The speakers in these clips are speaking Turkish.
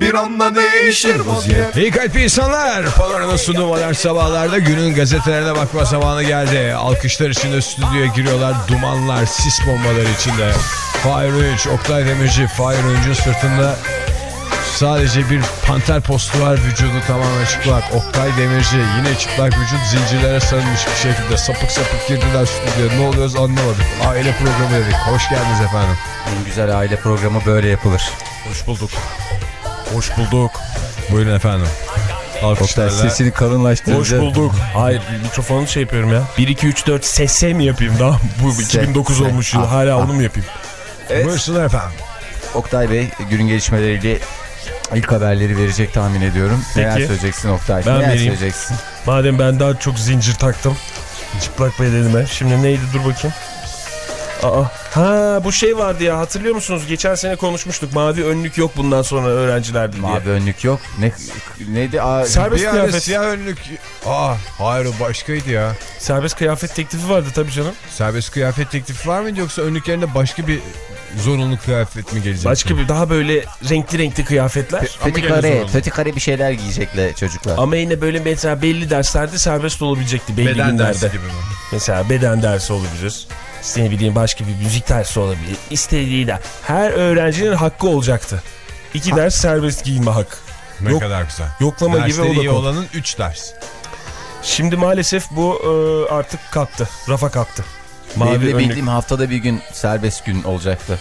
bir anda değişir vaziyet İyi kalp insanlar. Panorama sunduğu modern sabahlarda günün gazetelerine bakma zamanı geldi. Alkışlar içinde stüdyoya giriyorlar. Dumanlar, sis bombaları içinde. Fahir Öğünç, Oktay Demirci. Fahir Öğünç'ün sırtında sadece bir panter postu var. Vücudu tamamen çıplak. Oktay Demirci yine çıplak vücut zincirlere sarılmış bir şekilde sapık sapık girdiler stüdyoya. Ne oluyoruz anlamadık. Aile programı dedik. Hoş geldiniz efendim. En güzel aile programı böyle yapılır. Hoş bulduk. Hoş bulduk. Buyurun efendim. Alkışlarla. sesini kalınlaştırınca. Hoş bulduk. Hayır mikrofonu şey yapıyorum ya. 1 2 3 4 SS mi yapayım daha? Bu Se- 2009 se- olmuş yıl. ah, Hala ah. onu mu yapayım? Buyursunlar efendim. Oktay Bey günün gelişmeleriyle ilk haberleri verecek tahmin ediyorum. Peki. Neler söyleyeceksin Oktay? Ben Neler vereyim. söyleyeceksin? Madem ben daha çok zincir taktım. Çıplak bedenime. Şimdi neydi dur bakayım. Aa, ha bu şey vardı ya hatırlıyor musunuz? Geçen sene konuşmuştuk. Mavi önlük yok bundan sonra öğrencilerde diye. Mavi önlük yok. Ne neydi? Aa, Serbest Bir kıyafet. siyah önlük. Aa, hayır o başkaydı ya. Serbest kıyafet teklifi vardı tabii canım. Serbest kıyafet teklifi var mıydı yoksa önlüklerinde başka bir zorunlu kıyafet mi gelecek? Başka bir daha böyle renkli renkli kıyafetler. Petit gene kare, zorunlu. petit kare bir şeyler giyecekler çocuklar. Ama yine böyle mesela belli derslerde serbest olabilecekti belli beden günlerde. dersi gibi mi? Mesela beden dersi olabilir. İşte ne bileyim başka bir müzik dersi olabilir. İstediği de. Her öğrencinin hakkı olacaktı. İki ders serbest giyinme hak. Ne Yok, kadar güzel. Yoklama gibi Dersleri da iyi konu. olanın 3 ders. Şimdi maalesef bu e, artık kalktı. Rafa kalktı. Mavi Benim de önlük. bildiğim haftada bir gün serbest gün olacaktı.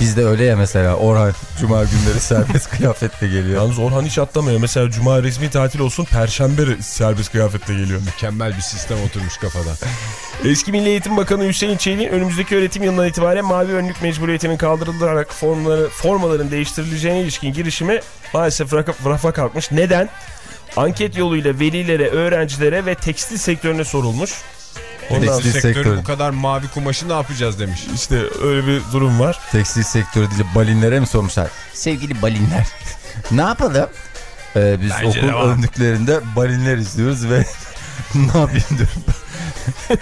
Bizde öyle ya mesela Orhan Cuma günleri serbest kıyafetle geliyor. Yalnız Orhan hiç atlamıyor. Mesela cuma resmi tatil olsun perşembe serbest kıyafetle geliyor. Mükemmel bir sistem oturmuş kafada. Eski Milli Eğitim Bakanı Hüseyin Çelik'in önümüzdeki öğretim yılından itibaren mavi önlük mecburiyetinin kaldırılarak formları, formaların değiştirileceğine ilişkin girişimi maalesef rafa, rafa kalkmış. Neden? Anket yoluyla velilere, öğrencilere ve tekstil sektörüne sorulmuş. Ondan Tekstil Sektörü bu kadar mavi kumaşı ne yapacağız demiş. işte öyle bir durum var. Tekstil sektörü değil balinlere mi sormuşlar? Sevgili balinler ne yapalım? Ee, biz Bence okul önlüklerinde balinler istiyoruz ve ne yapayım diyorum.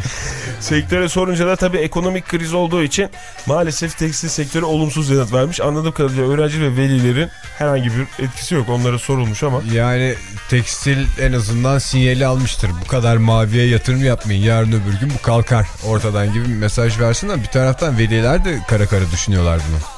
Sektöre sorunca da tabii ekonomik kriz olduğu için maalesef tekstil sektörü olumsuz yanıt vermiş. Anladığım kadarıyla öğrenci ve velilerin herhangi bir etkisi yok. Onlara sorulmuş ama. Yani tekstil en azından sinyali almıştır. Bu kadar maviye yatırım yapmayın. Yarın öbür gün bu kalkar ortadan gibi bir mesaj versin ama bir taraftan veliler de kara kara düşünüyorlar bunu.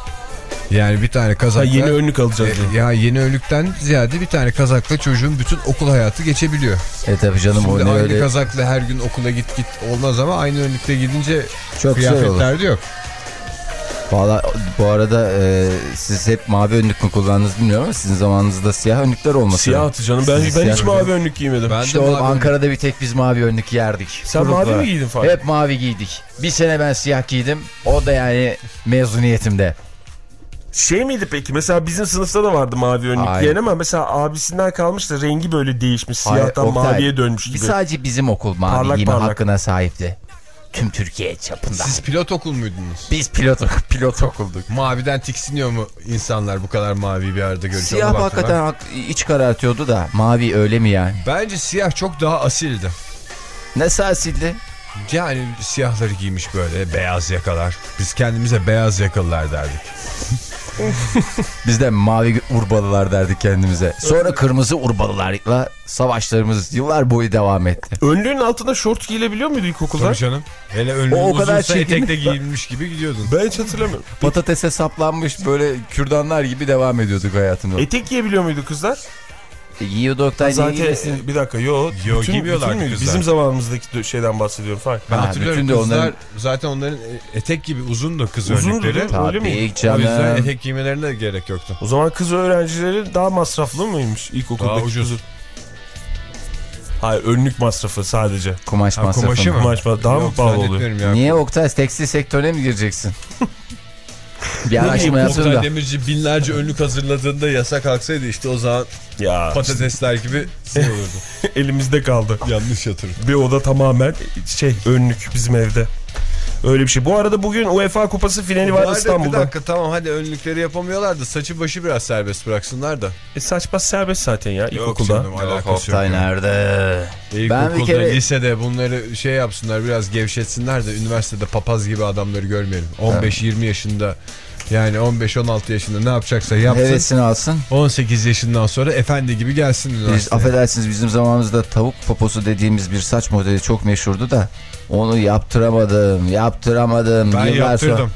Yani bir tane Ha, kazakla... yeni önlük alacağız. E, ya yeni önlükten ziyade bir tane kazakla çocuğun bütün okul hayatı geçebiliyor. E tabii canım o Şimdi ne aynı öyle kazakla her gün okula git git olmaz ama aynı önlükle gidince çok güzel olur. kıyafetler de yok. Valla bu arada e, siz hep mavi önlük mü kullandınız bilmiyorum ama sizin zamanınızda siyah önlükler olması. Siyah canım. Ben, Sizin ben hiç mavi önlük giymedim. Ben İşte de oğlum mavi önlük- Ankara'da bir tek biz mavi önlük yerdik. Sen Grupla. mavi mi giydin Fahri? Hep mavi giydik. Bir sene ben siyah giydim. O da yani mezuniyetimde. Şey miydi peki? Mesela bizim sınıfta da vardı mavi önlük Hayır. giyen ama mesela abisinden kalmış da rengi böyle değişmiş. Hayır, Siyahtan Oktay, maviye dönmüş gibi. Sadece bizim okul mavi Parlak giyme parlak. hakkına sahipti. Tüm Türkiye çapında. Siz pilot okul muydunuz? Biz pilot, pilot okulduk. Maviden tiksiniyor mu insanlar bu kadar mavi bir arada görünce? Siyah Ona hakikaten hak- iç karartıyordu da mavi öyle mi yani? Bence siyah çok daha asildi. Ne sasildi? Yani siyahları giymiş böyle beyaz yakalar. Biz kendimize beyaz yakalılar derdik. Biz de mavi urbalılar derdik kendimize. Sonra kırmızı urbalılarla savaşlarımız yıllar boyu devam etti. Önlüğün altında şort giyilebiliyor muydu ilkokulda? Tabii canım. Hele önlüğün O o kadar uzunsa çirkin. etekle giyinmiş gibi gidiyordun. Ben hiç hatırlamıyorum. Patatese saplanmış böyle kürdanlar gibi devam ediyorduk hayatımda. Etek giyebiliyor muydu kızlar? E, Yiyordu Oktay Zaten niye giyesin? bir dakika yo. Yo, bütün, giymiyorlardı bütün kızlar. Bizim zamanımızdaki şeyden bahsediyorum falan. Ben Ha, hatırlıyorum kızlar onların- zaten onların etek gibi uzundu kız Uzundu önlükleri. değil mi? Öyle Tabii mi? O yüzden canım. etek giymelerine de gerek yoktu. O zaman kız öğrencileri daha masraflı mıymış ilkokuldaki Daha ucuz. kızı? Hayır önlük masrafı sadece. Kumaş Ha, masrafı kumaşı mı? mı? Kumaş masrafı daha mı Yok, pahalı oluyor? ya. Niye Oktay tekstil sektörüne mi gireceksin? Bir araştırma Oktay da. Demirci binlerce önlük hazırladığında yasak kalksaydı işte o zaman Ya patatesler gibi şey olurdu. elimizde kaldı. Yanlış hatırladım. Bir oda tamamen şey önlük bizim evde. Öyle bir şey. Bu arada bugün UEFA Kupası finali var Bir İstanbul'da. dakika tamam hadi önlükleri yapamıyorlar da saçı başı biraz serbest bıraksınlar da. E, saç bas serbest zaten ya ilkokulda. canım, alakası yok. Oktay nerede? İlkokulda, Ben bir kere- lisede bunları şey yapsınlar biraz gevşetsinler de üniversitede papaz gibi adamları görmeyelim. 15-20 yaşında yani 15-16 yaşında ne yapacaksa yapsın. Hevesini alsın. 18 yaşından sonra efendi gibi gelsin Biz, affedersiniz bizim zamanımızda tavuk poposu dediğimiz bir saç modeli çok meşhurdu da onu yaptıramadım, yaptıramadım. ben Yıllar yaptırdım. sonra-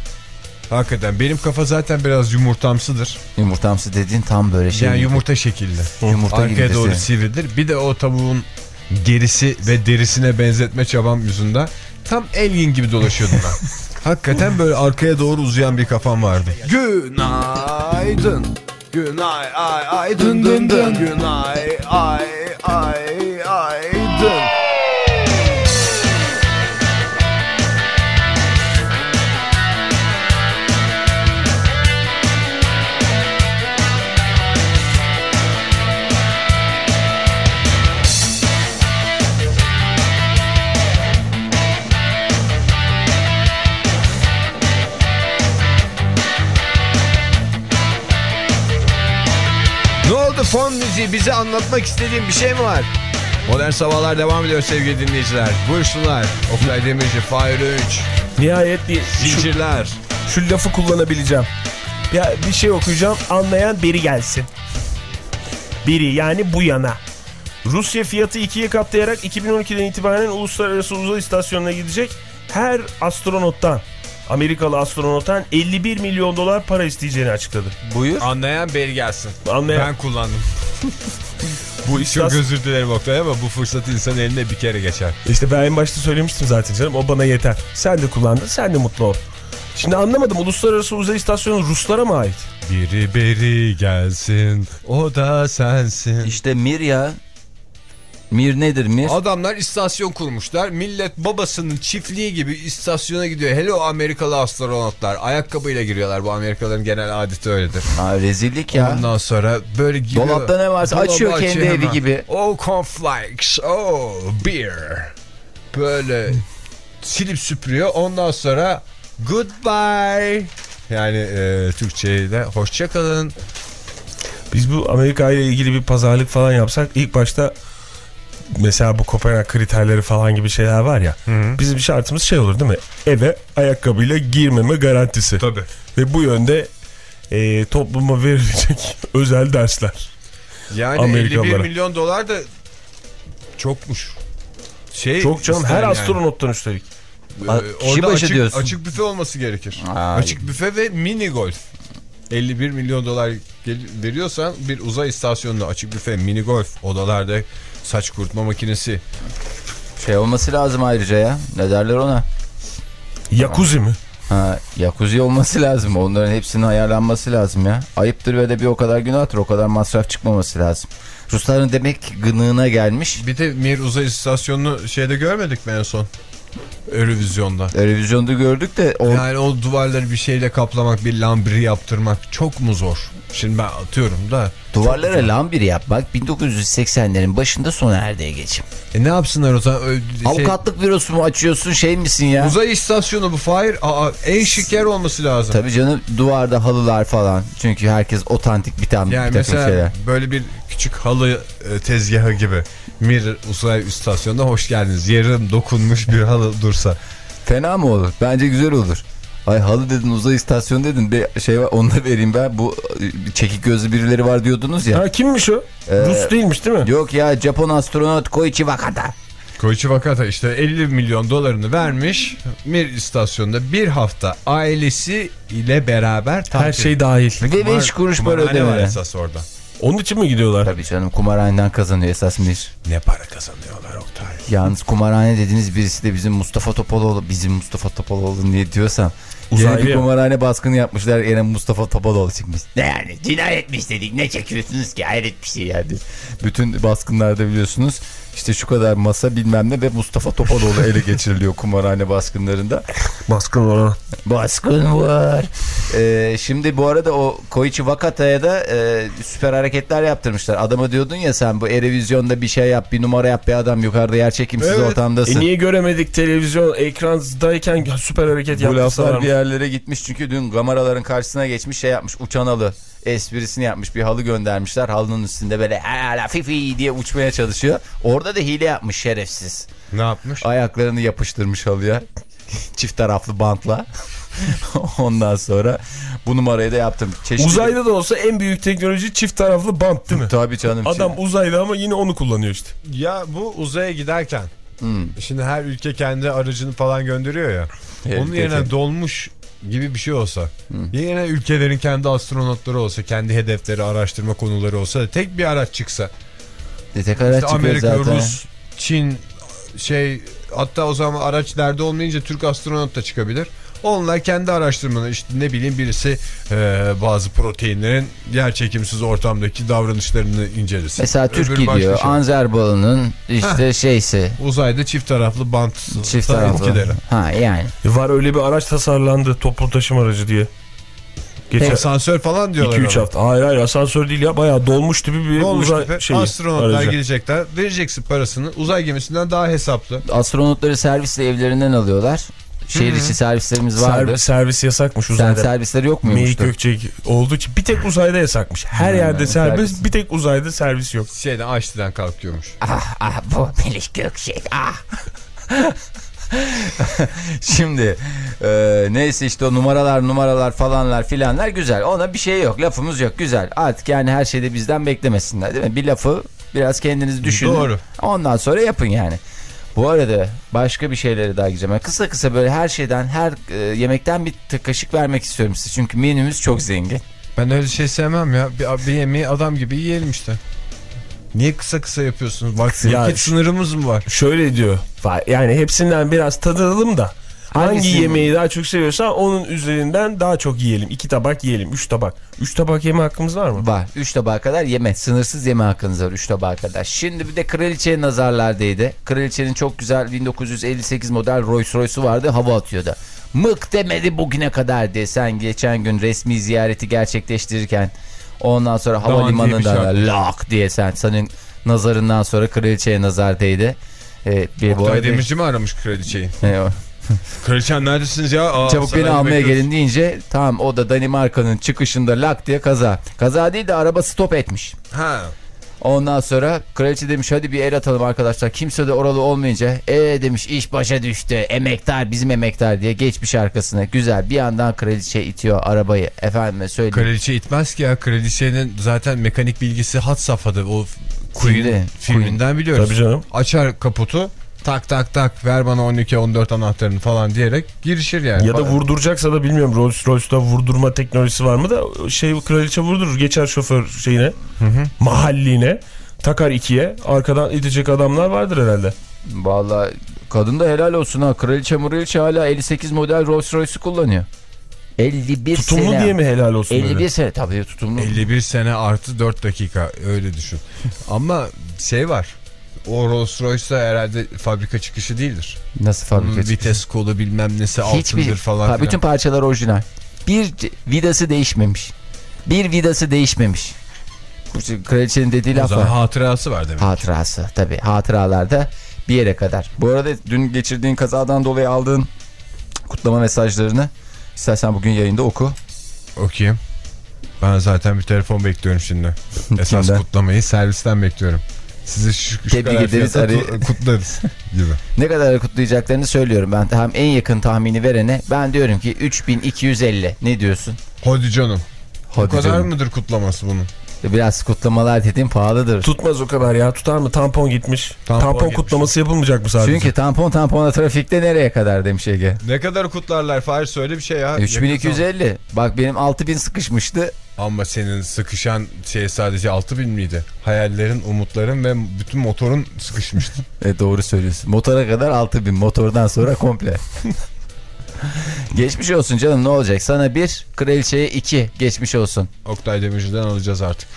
Hakikaten benim kafa zaten biraz yumurtamsıdır. Yumurtamsı dediğin tam böyle şey. yani yumurta şekilli. Yumurta gibi Arkaya doğru dese. sivridir. Bir de o tavuğun gerisi ve derisine benzetme çabam yüzünden tam Alien gibi dolaşıyordum ben. Hakikaten böyle arkaya doğru uzayan bir kafam vardı. Günaydın. Günay ay ay dın dın dın. Günay ay ay ay dın. Fon müziği? Bize anlatmak istediğin bir şey mi var? Modern Sabahlar devam ediyor sevgili dinleyiciler. Buyursunlar. Oktay Demirci, Fahir Öğünç, Nihayet bir şu, Zincirler. şu lafı kullanabileceğim. Ya bir şey okuyacağım anlayan beri gelsin. Biri yani bu yana. Rusya fiyatı ikiye katlayarak 2012'den itibaren uluslararası uzay istasyonuna gidecek her astronottan Amerikalı astronottan 51 milyon dolar para isteyeceğini açıkladı. Buyur. Anlayan beri gelsin. Anlayan Ben kullandım. bu Çok istasyon... özür dilerim Oktay ama bu fırsat insan eline bir kere geçer. İşte ben en başta söylemiştim zaten canım o bana yeter. Sen de kullandın sen de mutlu ol. Şimdi anlamadım uluslararası uzay istasyonu Ruslara mı ait? Biri beri gelsin, o da sensin. İşte Mir ya. Mir nedir Mir? Adamlar istasyon kurmuşlar. Millet babasının çiftliği gibi istasyona gidiyor. Hele o Amerikalı astronotlar. Ayakkabıyla giriyorlar. Bu Amerikalıların genel adeti öyledir. Aa, rezillik ya. Ondan sonra böyle giriyor. Dolapta ne varsa Dolabı açıyor kendi açıyor evi hemen. gibi. Oh cornflakes, oh beer. Böyle silip süpürüyor. Ondan sonra goodbye. Yani e, Türkçe'de hoşça kalın. Biz bu Amerika ile ilgili bir pazarlık falan yapsak ilk başta mesela bu Kopenhag kriterleri falan gibi şeyler var ya. Bizim şartımız şey olur değil mi? Eve ayakkabıyla girmeme garantisi. Tabii. Ve bu yönde e, topluma verilecek özel dersler. Yani Amerikalılara. 51 milyon dolar da çokmuş. Şey Çok canım her yani. astronottan üstelik. Ee, orada açık, diyorsun. açık büfe olması gerekir. Ay. Açık büfe ve mini golf. 51 milyon dolar veriyorsan bir uzay istasyonunda açık büfe, mini golf, odalarda saç kurutma makinesi. Şey olması lazım ayrıca ya. Ne derler ona? Jacuzzi mi? Ha, jacuzzi olması lazım. Onların hepsinin ayarlanması lazım ya. Ayıptır ve de bir o kadar günahtır. O kadar masraf çıkmaması lazım. Rusların demek gınığına gelmiş. Bir de Mir uzay istasyonunu şeyde görmedik mi en son? Eurovizyonda. Televizyonda gördük de o Yani o duvarları bir şeyle kaplamak, bir lambri yaptırmak çok mu zor? Şimdi ben atıyorum da. Duvarlara lambiri yapmak 1980'lerin başında sona erdiğe geçim. E ne yapsınlar o zaman? Ö- şey- Avukatlık bürosu mu açıyorsun şey misin ya? Uzay istasyonu bu Fahir. Aa, en şık yer olması lazım. Tabii canım duvarda halılar falan. Çünkü herkes otantik bir, tam, Yani bir takım mesela şeyler. böyle bir küçük halı e, tezgahı gibi. Mir uzay istasyonuna hoş geldiniz. Yarım dokunmuş bir halı dursa. Fena mı olur? Bence güzel olur. Ay halı dedin uzay istasyonu dedin bir şey var onu da vereyim ben. Bu e, çekik gözlü birileri var diyordunuz ya. Ha kimmiş o? Ee, Rus değilmiş değil mi? Yok ya Japon astronot Koichi Wakata. Koichi Wakata işte 50 milyon dolarını vermiş. Mir istasyonunda bir hafta ailesi ile beraber Her şey dahil. Ve 5 kuruş para Kumarhane var esas orada. Onun için mi gidiyorlar? Tabii canım kumarhaneden kazanıyor esas Mir. Ne para kazanıyorlar Oktay? Yalnız kumarhane dediğiniz birisi de bizim Mustafa Topaloğlu. Bizim Mustafa Topaloğlu niye diyorsam. Yine Uzaylı bir ya. kumarhane baskını yapmışlar. Yine Mustafa Topaloğlu çıkmış. Ne yani cinayetmiş dedik. Ne çekiyorsunuz ki hayret bir şey yani. Bütün baskınlarda biliyorsunuz işte şu kadar masa bilmem ne ve Mustafa Topaloğlu ele geçiriliyor kumarhane baskınlarında. Baskın olan. Baskın var. Ee, şimdi bu arada o Koichi Wakata'ya da e, süper hareketler yaptırmışlar. Adama diyordun ya sen bu Erevizyon'da bir şey yap, bir numara yap bir adam yukarıda yer çekimsiz Evet. ortamdasın. E niye göremedik televizyon ekrandayken süper hareket bu yapmışlar laflar mı? bir yerlere gitmiş çünkü dün kameraların karşısına geçmiş şey yapmış uçan halı esprisini yapmış bir halı göndermişler halının üstünde böyle hala fifi diye uçmaya çalışıyor. Orada da hile yapmış şerefsiz. Ne yapmış? Ayaklarını yapıştırmış halıya çift taraflı bantla. Ondan sonra bu numarayı da yaptım. Çeşitli... Uzayda da olsa en büyük teknoloji çift taraflı bant değil mi? Tabii canım. Adam uzayda ama yine onu kullanıyor işte. Ya bu uzaya giderken Hmm. şimdi her ülke kendi aracını falan gönderiyor ya. Her onun yerine dolmuş gibi bir şey olsa. Yine ülkelerin kendi astronotları olsa, kendi hedefleri, araştırma konuları olsa tek bir araç çıksa. Tek araç İşte Amerika, zaten. Rus, Çin şey hatta o zaman araç derdi olmayınca Türk astronot da çıkabilir. Onlar kendi araştırmaları işte ne bileyim birisi e, bazı proteinlerin yer çekimsiz ortamdaki davranışlarını incelesin. Mesela Türk gidiyor. şey. Anzerbalı'nın işte şeysi. Uzayda çift taraflı bant Çift taraflı. etkileri. Ha yani. Var öyle bir araç tasarlandı toplu taşıma aracı diye. Geçen Asansör falan diyorlar. 2-3 ona. hafta. Hayır hayır asansör değil ya bayağı dolmuş gibi bir Ne olmuş uzay gibi? şeyi. Astronotlar aracı. gidecekler. Vereceksin parasını. Uzay gemisinden daha hesaplı. Astronotları servisle evlerinden alıyorlar. Şehir içi servislerimiz vardır. Servis, servis yasakmış Sen uzayda. servisleri yok Melih muymuş? da? Gökçek olduğu için bir tek uzayda yasakmış. Her Hmm, yerde serbest servis. bir tek uzayda servis yok. Şeyden Açlı'dan kalkıyormuş. Ah ah bu Melih Gökçek ah. Şimdi e, neyse işte o numaralar numaralar falanlar filanlar güzel. Ona bir şey yok lafımız yok güzel. Artık yani her şeyde bizden beklemesinler değil mi? Bir lafı biraz kendiniz düşünün. Doğru. Ondan sonra yapın yani. Bu arada başka bir şeyleri daha güzel. Kısa kısa böyle her şeyden her e, yemekten bir kaşık vermek istiyorum size. Çünkü menümüz çok zengin. Ben öyle şey sevmem ya. Bir, bir yemeği adam gibi yiyelim işte. Niye kısa kısa yapıyorsunuz? Bak Ya vakit şu- sınırımız mı var? Şöyle diyor. "Vay, Yani hepsinden biraz tadalım da. Hangi yemeği daha çok seviyorsan onun üzerinden daha çok yiyelim. İki tabak yiyelim. Üç tabak. Üç tabak yeme hakkımız var mı? Var. 3 tabağa kadar yeme. Sınırsız yeme hakkınız var 3 tabağa kadar. Şimdi bir de kraliçeye nazarlardaydı. Kraliçenin çok güzel 1958 model Rolls Royce'u vardı. Hava atıyordu. Mık demedi bugüne kadar diye sen geçen gün resmi ziyareti gerçekleştirirken ondan sonra şarkı. lak diye sen senin nazarından sonra kraliçeye nazar değdi. Ee, bir bu Oktay Demirci mi aramış kraliçeyi? O- Kraliçem neredesiniz ya? Aa, Çabuk beni almaya bekliyoruz. gelin deyince tamam o da Danimarka'nın çıkışında lak diye kaza. Kaza değil de araba stop etmiş. Ha. Ondan sonra kraliçe demiş hadi bir el atalım arkadaşlar. Kimse de oralı olmayınca e demiş iş başa düştü. Emektar bizim emektar diye geçmiş arkasına. Güzel bir yandan kraliçe itiyor arabayı. Efendime söyleyeyim. Kraliçe itmez ki ya. Kraliçenin zaten mekanik bilgisi had safhada. O Queen filminden biliyoruz. Tabii canım. Açar kaputu. Tak tak tak ver bana 12-14 anahtarını falan diyerek girişir yani. Ya da vurduracaksa da bilmiyorum Rolls Royce'da vurdurma teknolojisi var mı da şey kraliçe vurdurur geçer şoför şeyine mahalline takar ikiye arkadan itecek adamlar vardır herhalde. Vallahi kadın da helal olsun ha. Kraliçe muraliçe hala 58 model Rolls Royce'u kullanıyor. 51 Tutumlu sene. diye mi helal olsun 51 böyle? sene tabii tutumlu. 51 sene artı 4 dakika öyle düşün. Ama şey var. O Rolls Royce herhalde fabrika çıkışı değildir. Nasıl Onun fabrika çıkışı? vites kolu bilmem nesi altındır falan Ha, bütün parçalar orijinal. Bir vidası değişmemiş. Bir vidası değişmemiş. Kraliçenin dediği laf var. hatırası var demek. Hatırası tabii hatıralarda bir yere kadar. Bu arada dün geçirdiğin kazadan dolayı aldığın kutlama mesajlarını istersen bugün yayında oku. Okuyayım. Ben zaten bir telefon bekliyorum şimdi. Esas kutlamayı servisten bekliyorum. Sizi şu, şu Tebrik ederiz, tu- kutlarız gibi. Ne kadar kutlayacaklarını söylüyorum ben. Tam en yakın tahmini verene ben diyorum ki 3250. Ne diyorsun? Hadi canım. Hadi o kadar canım. mıdır kutlaması bunun? Biraz kutlamalar dediğim pahalıdır. Tutmaz o kadar ya. Tutar mı? Tampon gitmiş. Tampon Tampon, gitmiş. kutlaması yapılmayacak mı sadece? Çünkü tampon tampona trafikte nereye kadar demiş Ege. Ne kadar kutlarlar Fahir söyle bir şey ya. 3250. Bak benim 6000 sıkışmıştı. Ama senin sıkışan şey sadece 6000 miydi? Hayallerin, umutların ve bütün motorun sıkışmıştı. E, doğru söylüyorsun. Motora kadar 6000. Motordan sonra komple. Geçmiş olsun canım ne olacak? Sana bir, kraliçeye iki. Geçmiş olsun. Oktay Demirci'den alacağız artık.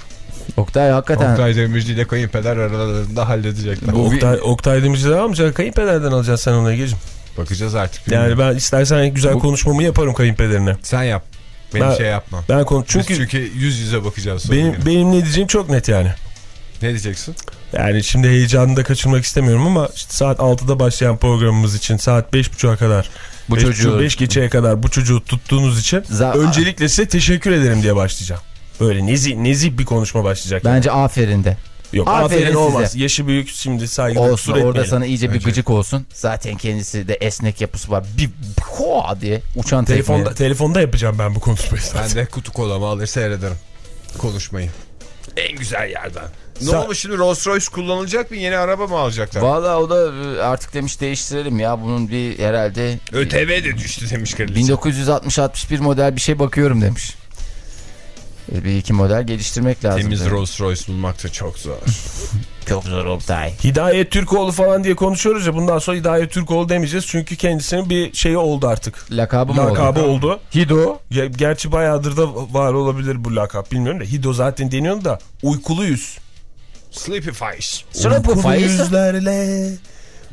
Oktay hakikaten. Oktay Demirci ile kayınpeder aralarında halledecekler. Bu- Oktay, Oktay Demirci'den almayacaksın. Kayınpederden alacaksın sen onu Ege'ciğim. Bakacağız artık. Yani ben istersen güzel Bu- konuşmamı yaparım kayınpederine. Sen yap. Benim Ben- şey yapma. Ben konu Çünkü, çünkü çünkü yüz yüze bakacağız benim, yine. benim ne diyeceğim çok net yani. Ne diyeceksin? Yani şimdi heyecanını da kaçırmak istemiyorum ama işte saat 6'da başlayan programımız için saat 5.30'a kadar Bu beş çocuğu- buçuk, beş geçeye kadar bu çocuğu tuttuğunuz için Za- öncelikle size teşekkür ederim diye başlayacağım. Böyle nezih, nezih bir konuşma başlayacak. Bence aferin de. Yok aferin aferin, size. olmaz. Yaşı büyük şimdi saygıda Olsun orada etmeyelim. sana iyice bir gıcık olsun. Zaten kendisi de esnek yapısı var. Bir hoa diye uçan Telefonda, tekmeyle. telefonda yapacağım ben bu konuşmayı Ben zaten. de kutu kolamı alır seyrederim. Konuşmayı. En güzel yerden. Ne Sa- olmuş şimdi Rolls Royce kullanılacak mı? Yeni araba mı alacaklar? Valla o da e, artık demiş değiştirelim ya. Bunun bir herhalde ÖTV de düştü demiş kraliçe. 1960-61 model bir şey bakıyorum demiş. E, Bir iki model geliştirmek lazım. Temiz tabii. Rolls Royce bulmak da çok zor. Çok zor Oktay. Hidayet Türkoğlu falan diye konuşuyoruz ya bundan sonra Hidayet Türkoğlu demeyeceğiz. Çünkü kendisinin bir şeyi oldu artık. Lakabı mı Lakabı oldu? oldu. Hido. Ge- Gerçi bayağıdır da var olabilir bu lakap bilmiyorum da. Hido zaten deniyor da uykuluyuz. Sleepy Face. Sıra bu faiz. yüzlerle.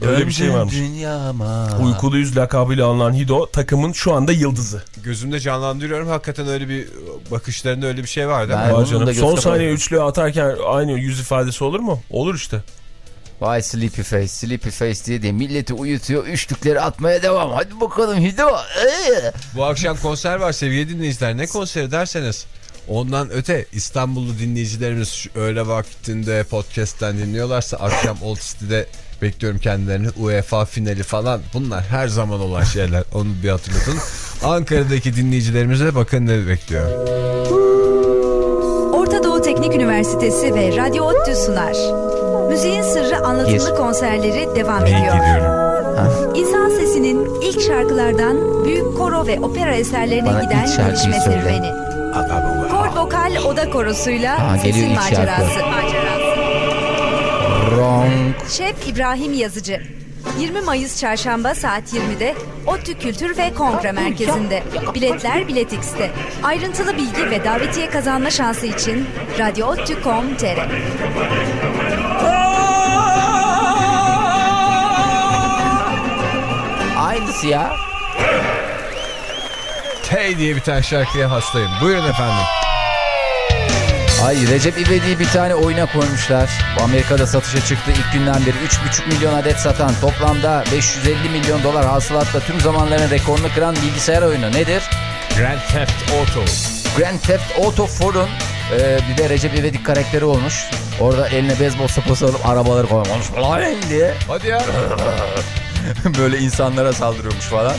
Öyle bir şey varmış. Dünyama. Uykuluyuz lakabıyla alınan Hido takımın şu anda yıldızı. Gözümde canlandırıyorum. Hakikaten öyle bir bakışlarında öyle bir şey var değil mi? Ben- Vay onun canım. Son saniye üçlüğü atarken aynı yüz ifadesi olur mu? Olur işte. Vay sleepy face, sleepy face diye de milleti uyutuyor. Üçlükleri atmaya devam. Hadi bakalım Hido. Ee. Bu akşam konser var sevgili dinleyiciler. Ne konseri derseniz. Ondan öte İstanbullu dinleyicilerimiz öğle vaktinde podcast'ten dinliyorlarsa akşam Old City'de bekliyorum kendilerini. UEFA finali falan bunlar her zaman olan şeyler. Onu bir hatırlatın. Ankara'daki dinleyicilerimize bakın ne bekliyor. Orta Doğu Teknik Üniversitesi ve Radyo ODTÜ sunar. Müziğin sırrı anlatımlı Gir. konserleri devam ediyor. gidiyorum. İnsan sesinin ilk şarkılardan büyük koro ve opera eserlerine Bana giden gelişme serüveni. Kor vokal oda korosuyla sesin şarkı. macerası. Wrong. Şef İbrahim Yazıcı. 20 Mayıs Çarşamba saat 20'de ODTÜ Kültür ve Kongre Merkezi'nde. Biletler Bilet X'te. Ayrıntılı bilgi ve davetiye kazanma şansı için radyoottu.com.tr Aynısı ya. Hey diye bir tane şarkıya hastayım. Buyurun efendim. Ay Recep İvedik'i bir tane oyuna koymuşlar. Bu Amerika'da satışa çıktı ilk günden beri 3,5 milyon adet satan toplamda 550 milyon dolar hasılatla tüm zamanların rekorunu kıran bilgisayar oyunu nedir? Grand Theft Auto. Grand Theft Auto 4'un e, bir de Recep İvedik karakteri olmuş. Orada eline beyzbol sopası alıp arabaları koymuş falan diye Hadi ya. böyle insanlara saldırıyormuş falan.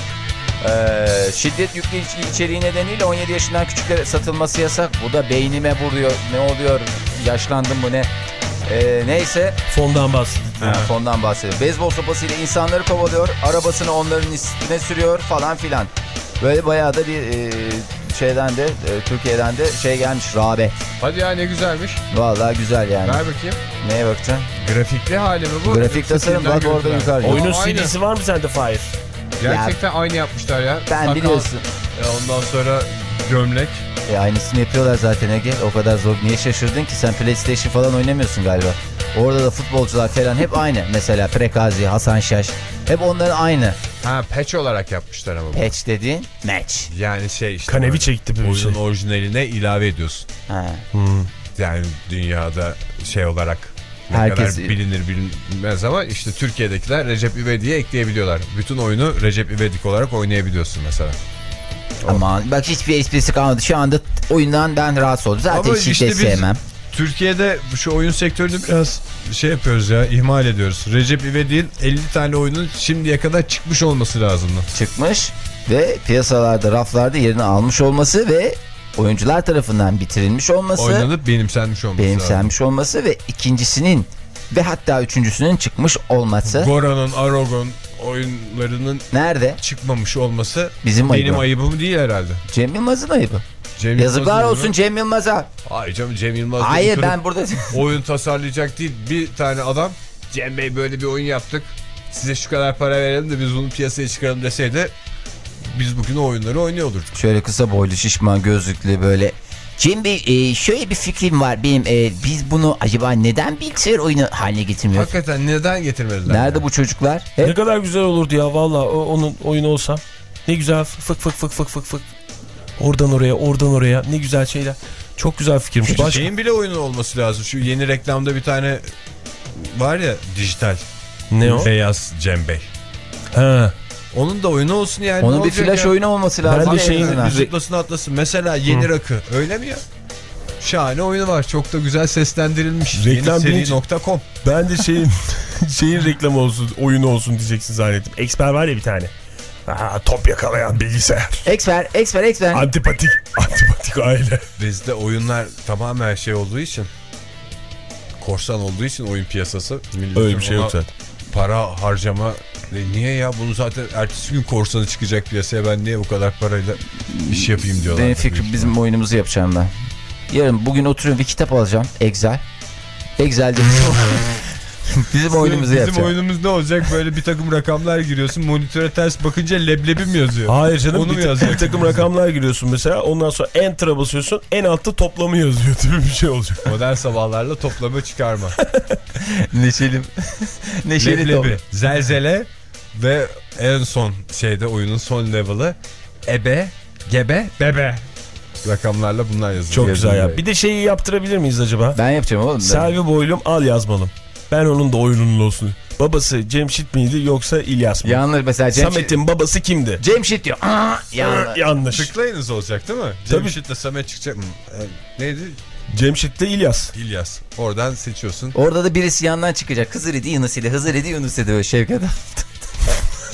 Ee, şiddet yüklü içeriği nedeniyle 17 yaşından küçüklere satılması yasak. Bu da beynime vuruyor. Ne oluyor? Yaşlandım mı ne? Ee, neyse Fondan bas. Ha, fondan bahsediyor. Beyzbol sopasıyla insanları kovalıyor. Arabasını onların üstüne sürüyor falan filan. Böyle bayağı da bir e, şeyden de e, Türkiye'den de şey gelmiş rağbet. Hadi ya ne güzelmiş. Vallahi güzel yani. Ver bakayım. Neye bakacaksın? Grafikli hali mi bu? Grafik tasarım bak orada yukarıda. Oyunun. CD'si var mı sende Fahir? Gerçekten aynı yapmışlar ya. Ben Sakal, biliyorsun. e, ondan sonra gömlek. E, aynısını yapıyorlar zaten Ege. O kadar zor. Niye şaşırdın ki? Sen PlayStation falan oynamıyorsun galiba. Orada da futbolcular falan hep aynı. Mesela Prekazi, Hasan Şaş. Hep onların aynı. Ha patch olarak yapmışlar ama. Patch dediğin match. Yani şey işte. Kanevi çekti bir Oyunun şey. orijinaline ilave ediyorsun. Ha. Yani dünyada şey olarak ne Herkes- kadar bilinir bilinmez ama işte Türkiye'dekiler Recep İvedik'e ekleyebiliyorlar. Bütün oyunu Recep İvedik olarak oynayabiliyorsun mesela. Aman bak hiçbir esprisi kalmadı. Şu anda oyundan ben rahatsız oldum. Zaten Ama şiddet işte biz- sevmem. Türkiye'de şu oyun sektörünü biraz şey yapıyoruz ya ihmal ediyoruz. Recep İvedik'in 50 tane oyunun şimdiye kadar çıkmış olması lazımdı. Çıkmış ve piyasalarda raflarda yerini almış olması ve oyuncular tarafından bitirilmiş olması, Oynanıp benimsenmiş olması benimsenmiş olması ve ikincisinin ve hatta üçüncüsünün çıkmış olması. Gora'nın, Aragon oyunlarının Nerede? çıkmış olması Bizim benim ayıbı. ayıbım değil herhalde. Cem Yılmaz'ın ayıbı. Cem Yazıklar Yılmaz'ın olsun Cem Yılmaz'a. Hayır canım Cem Yılmaz Hayır ben burada... oyun tasarlayacak değil. Bir tane adam Cem Bey böyle bir oyun yaptık. Size şu kadar para verelim de biz bunu piyasaya çıkaralım deseydi biz bugün o oyunları oynuyor olurduk. Şöyle kısa boylu şişman gözlüklü böyle. Cem Bey e, şöyle bir fikrim var benim. E, biz bunu acaba neden bilgisayar oyunu haline getirmiyoruz? Hakikaten neden getirmediler? Nerede bu çocuklar? Hep Ne kadar güzel olurdu ya valla onun oyunu olsa. Ne güzel fık fık fık fık fık fık. Oradan oraya oradan oraya ne güzel şeyler. Çok güzel fikirmiş. Başka... Şeyin bile oyunu olması lazım. Şu yeni reklamda bir tane var ya dijital. Ne o? Beyaz Cem Bey. Ha. Onun da oyunu olsun yani. Onun bir flash ya? oyunu olması lazım. Ben de şeyin-. Zıplasın atlasın. Mesela Yeni Rakı. Öyle mi ya? Şahane oyunu var. Çok da güzel seslendirilmiş. Reklam Yeniseri.com Ben de şeyin şeyin reklamı olsun, oyunu olsun diyeceksin zannettim. Eksper var ya bir tane. Aa, top yakalayan bilgisayar. Exper, Exper, Exper. Antipatik, antipatik aile. Bizde oyunlar tamamen şey olduğu için korsan olduğu için oyun piyasası. Öyle bir şey yok zaten. Para harcama niye ya bunu zaten ertesi gün korsanı çıkacak piyasaya ben niye bu kadar parayla iş yapayım diyorlar. Benim fikrim bizim oyunumuzu yapacağım ben. Yarın bugün oturuyorum bir kitap alacağım. Excel. Excel'de bizim, bizim oyunumuzu Bizim yapacağım. oyunumuz ne olacak? Böyle bir takım rakamlar giriyorsun. Monitöre ters bakınca leblebi mi yazıyor? Hayır canım Onu bir, yazacak? bir takım rakamlar giriyorsun mesela ondan sonra enter'a basıyorsun en altta toplamı yazıyor gibi bir şey olacak. Modern sabahlarla toplamı çıkarma. Neşeli. Neşeli leblebi, top. zelzele ve en son şeyde oyunun son level'ı ebe, gebe, bebe. Rakamlarla bunlar yazılıyor. Çok güzel ya. Bir de şeyi yaptırabilir miyiz acaba? Ben yapacağım oğlum. Selvi Boylum al yazmalım. Ben onun da oyununun olsun. Babası Cemşit miydi yoksa İlyas mı? Yanlış mesela Cem Samet'in babası kimdi? Cemşit diyor. Aa, yanlış. Yanlış. Tıklayınız olacak değil mi? Tabii. Cemşit'le Samet çıkacak mı? Ee, neydi? Cemşit'le İlyas. İlyas. Oradan seçiyorsun. Orada da birisi yandan çıkacak. Hızır idi Yunus ile Hızır idi Yunus böyle Şevket.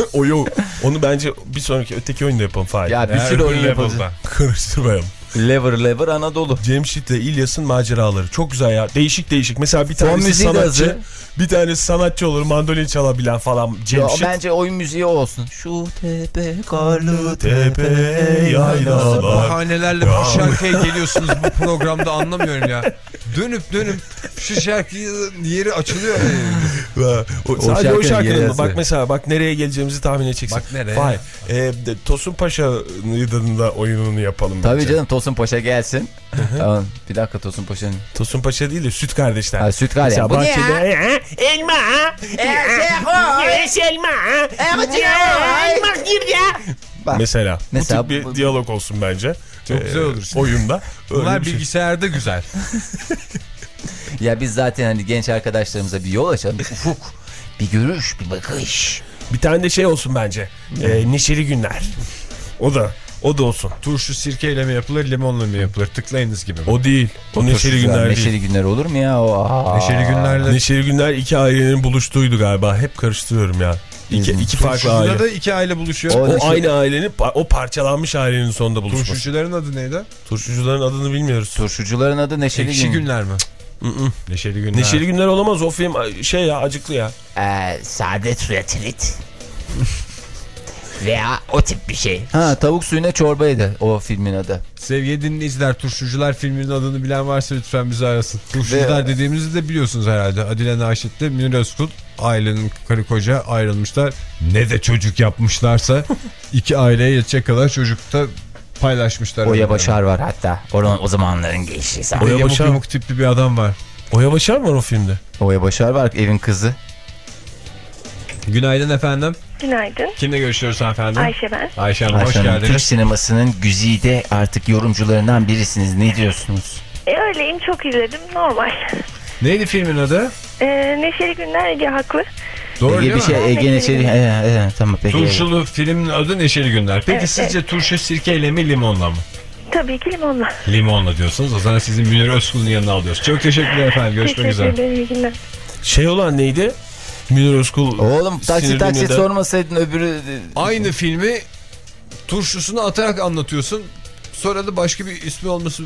o yok. Onu bence bir sonraki öteki oyunda yapalım Fahir. Ya bir sürü oyun yapacağız. Karıştırmayalım. Lever lever Anadolu. Cemşit'le İlyas'ın maceraları. Çok güzel ya. Değişik değişik. Mesela bir tanesi sanatçı. Bir tanesi sanatçı olur. Mandolin çalabilen falan. Ya, Cemşit. bence oyun müziği olsun. Şu tepe karlı Tepe yaylalar. Bahanelerle bu şarkıya geliyorsunuz bu programda anlamıyorum ya. Dönüp dönüp şu şarkının yeri açılıyor. Ha, O, sadece o şarkının mı? Bak mesela bak nereye geleceğimizi tahmin edeceksin. Bak nereye? Vay. E, de, Tosun Paşa'nın da oyununu yapalım Tabii bence. canım Tosun Paşa gelsin. tamam. Bir dakika Tosun Paşa'nın. Tosun Paşa değil de Süt Kardeşler. Ha, süt var ya. Mesela Bu ne bahçede ya? "Ha, elma. Yes elma. Elma gir ya. Bak. Mesela, Mesela bu tip bir diyalog olsun bence. Çok Ee, güzel olur şimdi. Oyunda. Bunlar bir şey. bilgisayarda güzel. Ya biz zaten hani genç arkadaşlarımıza bir yol açalım. Bir ufuk. Bir görüş, bir bakış. Bir tane de şey olsun bence. Ee, neşeli günler. O da. O da olsun. Turşu sirkeyle mi yapılır limonla mı yapılır tıklayınız gibi. O değil. O neşeli Güzel, günler Neşeli değil. günler olur mu ya? O, aa. Neşeli günlerle Neşeli günler iki ailenin buluştuğuydu galiba. Hep karıştırıyorum ya. İki, iki farklı aile. Da iki aile buluşuyor. O- O aynı ailenin o parçalanmış ailenin sonunda buluşması. Turşucuların adı neydi? Turşucuların adını bilmiyoruz. Turşucuların adı Neşeli Ekşi Gün. günler mi? Mm-mm. Neşeli günler. Neşeli günler olamaz o film şey ya acıklı ya. Ee, saadet üretimit. Veya o tip bir şey. Ha tavuk suyuna çorbaydı o filmin adı. Sevgili dinleyiciler Turşucular filminin adını bilen varsa lütfen bizi arasın. Turşucular Ve- dediğimizi de biliyorsunuz herhalde. Adile Naşit'le Münir Özkul ailenin karı koca ayrılmışlar. Ne de çocuk yapmışlarsa iki aileye yetecek kadar çocukta paylaşmışlar. Oya. Başar var hatta. Onun o zamanların gençliği. Oya Başar- yamuk tipli bir adam var. Oya Başar mı var o filmde? Oya Başar var evin kızı. Günaydın efendim. Günaydın. Kimle görüşüyoruz efendim? Ayşe ben. Ayşe Hanım hoş Ayşe Hanım, Türk geldiniz. sinemasının güzide artık yorumcularından birisiniz. Ne diyorsunuz? E, öyleyim çok izledim normal. Neydi filmin adı? E, Neşeli Günler Ege haklı. Doğru Ege değil bir mi? şey Ege Neşeli. Ee, ee, tamam peki. Turşulu filmin adı Neşeli Günler. Peki Evet, sizce turşu sirkeyle mi limonla mı? Tabii ki limonla. Limonla diyorsunuz. O zaman sizin Münir Özkul'un yanına alıyoruz. Çok teşekkürler efendim. Görüşmek Teşekkür üzere. ederim. iyi günler. Şey olan neydi? Münir Özkul. Oğlum taksi taksi neden- sormasaydın öbürü... Aynı filmi turşusunu atarak anlatıyorsun. sonra da başka bir ismi olması